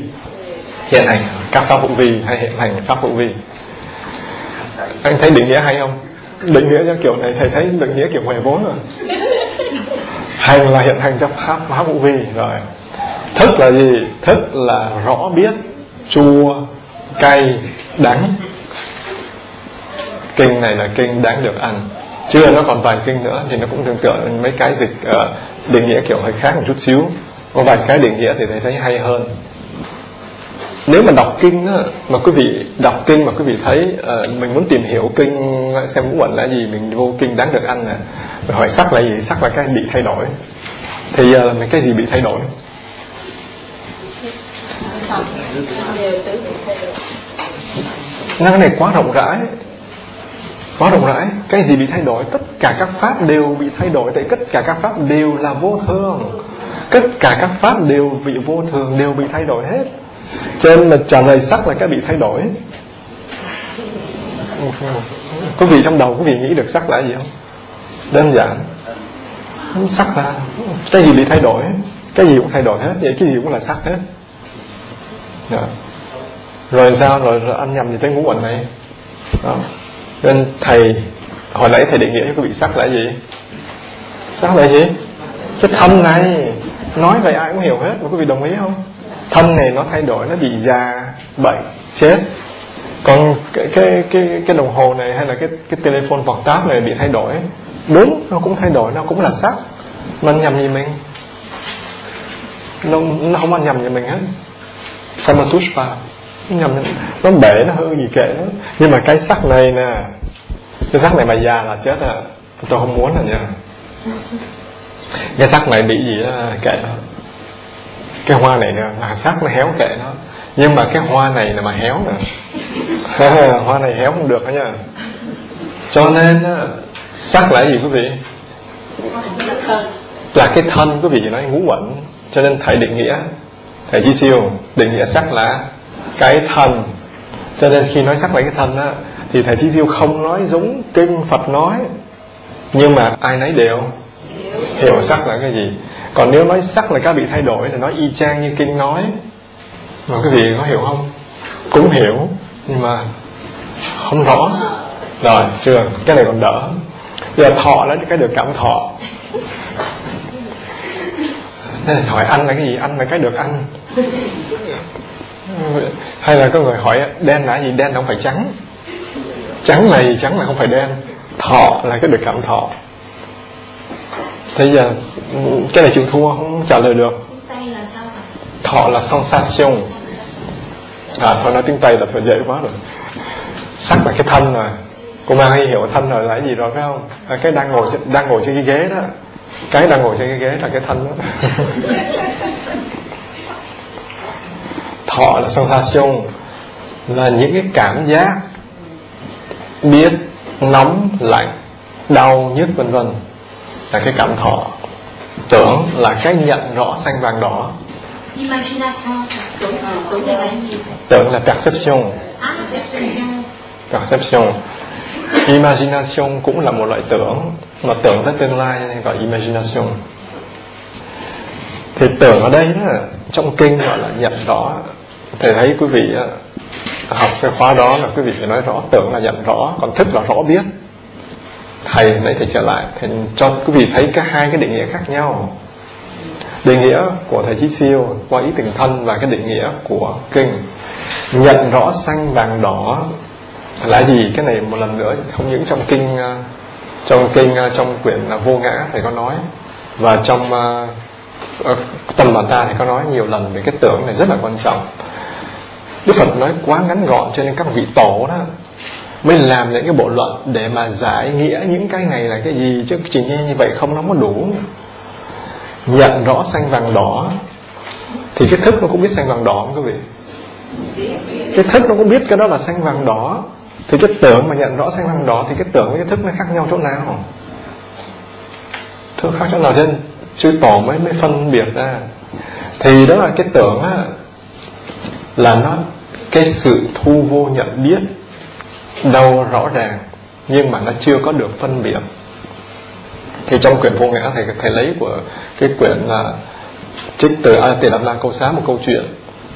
hiện hành các pháp hữu vi hay hiện hành pháp hữu vi. Anh thấy định nghĩa hay không? Định nghĩa cho kiểu này thầy thấy định nghĩa kiểu hề vốn rồi. Hành là hiện hành trong pháp pháp hữu vi rồi. Thức là gì? Thức là rõ biết chua cay đắng. Kinh này là kinh đáng được ăn. Chưa nó còn vài kinh nữa thì nó cũng tương tự mấy cái dịch uh, định nghĩa kiểu hơi khác một chút xíu. Có vài cái định nghĩa thì thầy thấy hay hơn nếu mà đọc kinh á, mà quý vị đọc kinh mà quý vị thấy à, mình muốn tìm hiểu kinh xem ngũ uẩn là gì mình vô kinh đáng được ăn à. nè hỏi sắc là gì sắc là cái bị thay đổi. Thì ờ, à, mình cái gì bị thay đổi? Năng này quá rộng rãi. Quá rộng rãi. Cái gì bị thay đổi? Tất cả các pháp đều bị thay đổi. Tại tất cả các pháp đều là vô thường. Tất cả các pháp đều bị vô thường đều bị thay đổi hết cho nên là trả lời sắc là cái bị thay đổi. Có vị trong đầu có vị nghĩ được sắc là gì không? Đơn giản. Sắc là cái gì bị thay đổi cái gì cũng thay đổi hết. Vậy cái gì cũng là sắc hết. Dạ. Rồi, sao? Rồi, rồi anh nhầm gì tới ngũ quẩn này. Đó. nên thầy hồi nãy thầy định nghĩa cho quý vị sắc là gì? Sắc là gì? Cái thân này. Nói vậy ai cũng hiểu hết. Mà quý vị đồng ý không? thân này nó thay đổi, nó bị già bệnh chết. Còn cái cái cái cái đồng hồ này hay là cái cái telephone vòng táp này bị thay đổi. Đúng, nó cũng thay đổi, nó cũng là sắc mình nhầm gì mình. Nó nó không ăn nhầm gì mình hết. Sao nhầm nó bể, nó hư gì kệ nó nhưng mà cái sắc này nè, cái sắc này mà già là chết à. Tôi không muốn là nha. Cái sắc này bị gì đó, kệ nó cái hoa này nè là sắc nó héo kệ nó. Nhưng mà cái hoa này là mà héo nè. Hoa này héo không được đó nha. Cho nên sắc là gì quý vị? Là cái thân quý vị chỉ nói ngũ quẩn. Cho nên thầy định nghĩa thầy chi siêu định nghĩa sắc là cái thân. Cho nên khi nói sắc là cái thân á thì thầy chí siêu không nói giống kinh phật nói. Nhưng mà ai nấy đều hiểu sắc là cái gì? còn nếu nói sắc là cá bị thay đổi thì nói y chang như kinh nói, mà quý vị có hiểu không? Cũng hiểu, nhưng mà không rõ. Rồi, chưa. Cái này còn đỡ. Giờ thọ là cái được cảm thọ. Nên hỏi anh là cái gì? Anh là cái được anh hay là có người hỏi, đen là gì? Đen là không phải trắng. Trắng là gì? Trắng là không phải đen. Thọ là cái được cảm thọ. Thế giờ cái này chịu thua không trả lời được. Thọ là sensation À thôi nói tiếng Tây là thôi dễ quá rồi. Sắc là cái thân rồi. Cô mang hay hiểu thân rồi là cái gì rồi phải không? À, Cái đang ngồi đang ngồi trên cái ghế đó. Cái đang ngồi trên cái ghế là cái thân đó. Thọ là sensation Là những cái cảm giác Biết nóng, lạnh, đau, nhức vân vân là cái cảm thọ. Tưởng là cái nhận rõ xanh vàng đỏ tưởng là à, perception. Perception. Imagination cũng là một loại tưởng mà tưởng tới tương lai nên gọi imagination. Thì tưởng ở đây đó, trong kinh gọi là nhận rõ. Thầy thấy quý vị học cái khóa đó là quý vị phải nói rõ tưởng là nhận rõ còn thức là rõ biết thầy mới thì trở lại thầy cho quý vị thấy cả hai cái định nghĩa khác nhau. Định nghĩa của thầy chí siêu qua ý tình thân và cái định nghĩa của kinh. Nhận rõ xanh vàng đỏ là gì? Cái này một lần nữa không những trong kinh ờ, trong kinh ờ, trong quyển ờ, vô ngã thầy có nói và trong uh, tâm bản ta thầy có nói nhiều lần về cái tưởng này rất là quan trọng. Đức Phật nói quá ngắn gọn cho nên các vị tổ đó mình làm những cái bộ luận để mà giải nghĩa những cái này là cái gì? Chứ chỉ nghe như vậy không nó có đủ. Nhận rõ xanh vàng đỏ. Thì cái thức nó cũng biết xanh vàng đỏ không quý vị. Cái thức nó cũng biết cái đó là xanh vàng đỏ. Thì cái tưởng mà nhận rõ xanh vàng đỏ thì cái tưởng với cái thức nó khác nhau chỗ nào? Thưa khác chỗ nào trên? Sư tổ mới mới phân biệt ra. Thì đó là cái tưởng á, là nó cái sự thu vô nhận biết đau rõ ràng nhưng mà nó chưa có được phân biệt. Thì trong quyển vô ngã thầy thầy lấy của cái quyển là trích từ à, tỷ làm la câu xá một câu chuyện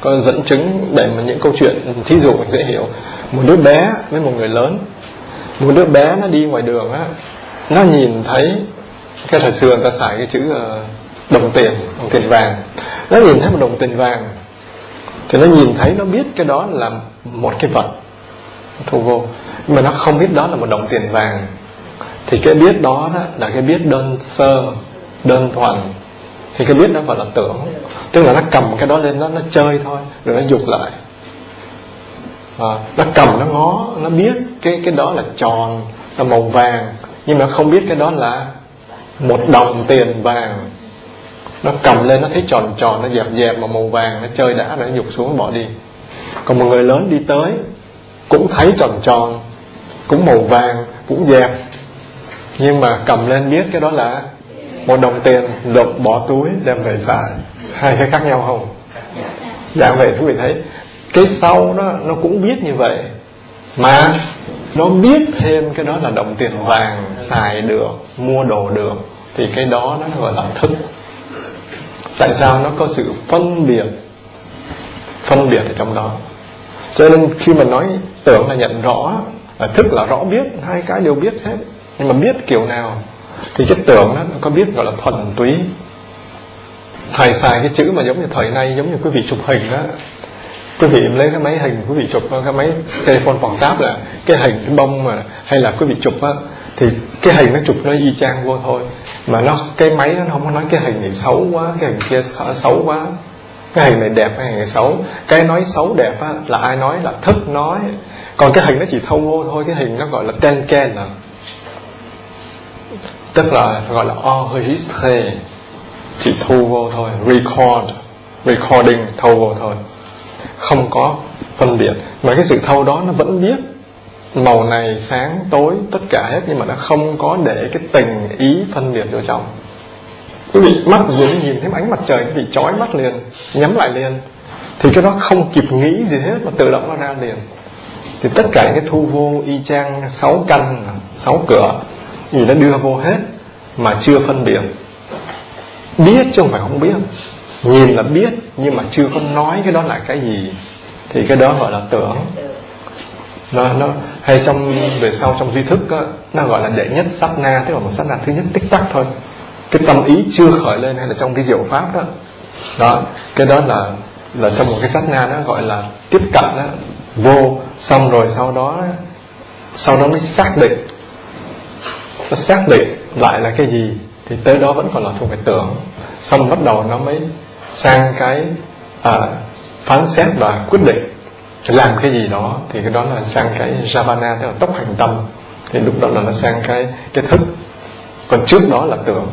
có dẫn chứng để mà những câu chuyện thí dụ dễ hiểu. Một đứa bé với một người lớn một đứa bé nó đi ngoài đường á nó nhìn thấy cái thời xưa người ta xài cái chữ ờ, đồng tiền đồng tiền vàng. Nó nhìn thấy một đồng tiền vàng thì nó nhìn thấy nó biết cái đó là một cái vật thu vô. Nhưng mà nó không biết đó là một đồng tiền vàng. Thì cái biết đó, đó là cái biết đơn sơ đơn thuần. Thì cái biết nó gọi là tưởng. Tức là nó cầm cái đó lên nó nó chơi thôi rồi nó dục lại. À, nó cầm nó ngó nó biết cái cái đó là tròn là màu vàng. Nhưng mà không biết cái đó là một đồng tiền vàng. Nó cầm lên nó thấy tròn tròn nó dẹp dẹp mà màu vàng nó chơi đã nó dục xuống nó bỏ đi. Còn một người lớn đi tới cũng thấy tròn tròn, cũng màu vàng, cũng đẹp nhưng mà cầm lên biết cái đó là một đồng tiền lột bỏ túi đem về xài. Hai cái khác nhau không? Dạ vậy quý vị thấy. Cái sau nó nó cũng biết như vậy. Mà nó biết thêm cái đó là đồng tiền vàng xài được, mua đồ được, thì cái đó nó gọi là thức. Tại sao nó có sự phân biệt phân biệt ở trong đó? cho nên khi mà nói tưởng là nhận rõ à, thức là rõ biết, hai cái đều biết hết. Nhưng mà biết kiểu nào thì cái tưởng đó nó có biết gọi là thuần túy. Thầy xài cái chữ mà giống như thời nay, giống như quý vị chụp hình đó. Quý vị lấy cái máy hình, quý vị chụp cái máy telephone phòng táp là cái hình cái bông mà, hay là quý vị chụp á, thì cái hình nó chụp nó y chang vô thôi. Mà nó, cái máy nó không có nói cái hình này xấu quá, cái hình kia xấu quá cái hình này đẹp cái hình này xấu. Cái nói xấu đẹp á, là ai nói là thức nói. Còn cái hình nó chỉ thâu ngô thôi cái hình nó gọi là ten ken à. tức là gọi là enregistré. Chỉ thu vô thôi record recording thâu vô thôi. Không có phân biệt. Mà cái sự thâu đó nó vẫn biết màu này sáng tối tất cả hết nhưng mà nó không có để cái tình ý phân biệt vô trong cái bị mắt vừa nhìn thấy ánh mặt trời bị chói mắt liền nhắm lại liền. Thì cái đó không kịp nghĩ gì hết mà tự động nó ra liền. Thì tất cả cái thu vô y chang sáu căn sáu cửa gì nó đưa vô hết mà chưa phân biệt. Biết chứ không phải không biết. Nhìn là biết nhưng mà chưa có nói cái đó là cái gì. Thì cái đó gọi là tưởng. Nó nó hay trong về sau trong duy thức đó, nó gọi là đệ nhất sát na tức là một sát na thứ nhất tích tắc thôi cái tâm ý chưa khởi lên hay là trong cái diệu pháp đó. Đó cái đó là là trong một cái sát na đó gọi là tiếp cận đó. Vô xong rồi sau đó sau đó mới xác định. Nó xác định lại là cái gì thì tới đó vẫn còn là thuộc về tưởng. Xong bắt đầu nó mới sang cái à, phán xét và quyết định làm cái gì đó. Thì cái đó là sang cái javana tức là tốc hành tâm. Thì lúc đó là nó sang cái cái thức. Còn trước đó là tưởng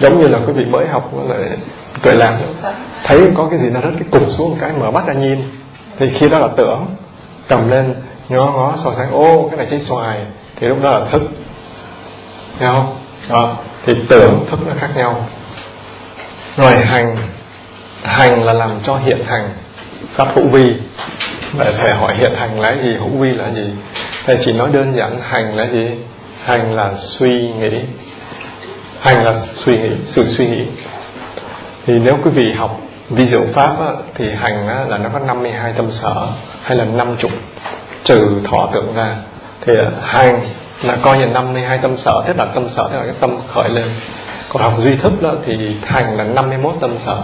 giống như là quý vị mới học là tuệ lạc. Thấy có cái gì nó rất cái cục xuống cái mở mắt ra nhìn, thì khi đó là tưởng, cầm lên ngó ngó, so sánh, ô, cái này trái xoài, thì lúc đó là thức. Thấy không? Đó. thì tưởng, thức nó khác nhau. Rồi hành hành là làm cho hiện hành pháp hữu vi. Vậy thầy hỏi hiện hành là gì, hữu vi là gì? Thầy chỉ nói đơn giản, hành là gì? Hành là suy nghĩ hành là suy nghĩ sự suy nghĩ. Thì nếu quý vị học ví dụ pháp á, thì hành á, là nó có 52 tâm sở hay là năm chục trừ thọ tưởng ra. Thì à, hành là coi như 52 tâm sở tức là tâm sở tức là cái tâm khởi lên. Còn học duy thức đó thì hành là 51 tâm sở.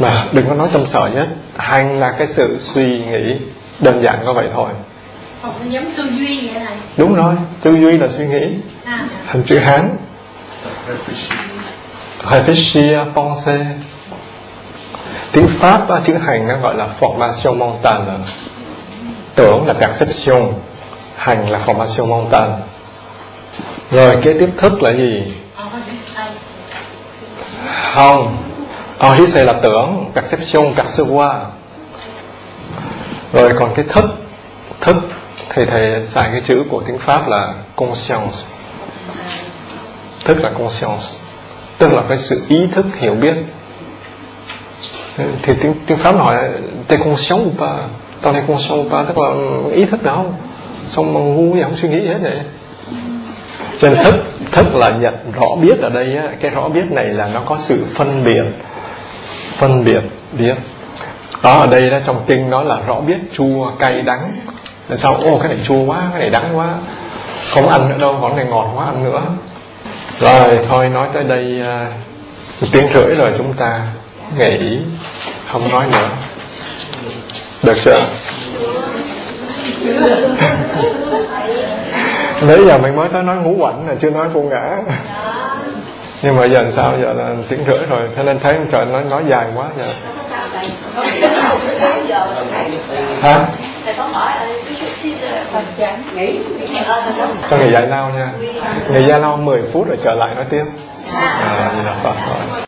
Mà đừng có nói tâm sở nhất hành là cái sự suy nghĩ đơn giản có vậy thôi. Giống tư duy vậy thầy đúng rồi tư duy là suy nghĩ. À. hình chữ hán. Réfléchir. Réfléchir, penser. Tiếng Pháp chữ hành nó gọi là formation mentale. Tưởng là perception, hành là formation mentale. Rồi cái tiếp thức là gì? Không. À, Enrichir là tưởng, perception, percevoir. Rồi còn cái thức, thức thì thầy xài cái chữ của tiếng Pháp là conscience thức là conscience tức là cái sự ý thức hiểu biết. Thì tiếng, tiếng pháp nói t'es conscient sống ba tao này conscient sống ba tức là ý thức nào không xong mà ngu thì không suy nghĩ hết vậy. Cho nên thức thức là nhận rõ biết ở đây á, cái rõ biết này là nó có sự phân biệt phân biệt biết. Đó ở đây đó trong kinh nó là rõ biết chua cay đắng. Là sao? Ô cái này chua quá cái này đắng quá. Không ăn nữa đâu còn này ngọt quá ăn nữa. Rồi thôi nói tới đây một tiếng rưỡi rồi chúng ta nghỉ không nói nữa. Được chưa? Nãy giờ mình mới tới nói ngủ quạnh là chưa nói vô ngã. Nhưng mà giờ sao giờ là tiếng rưỡi rồi Thế nên thấy trời nói nói dài quá giờ Hả? cho nghỉ giải lao nha. Dạ. Nghỉ giải lao 10 phút rồi trở lại nói tiếp. Dạ. À,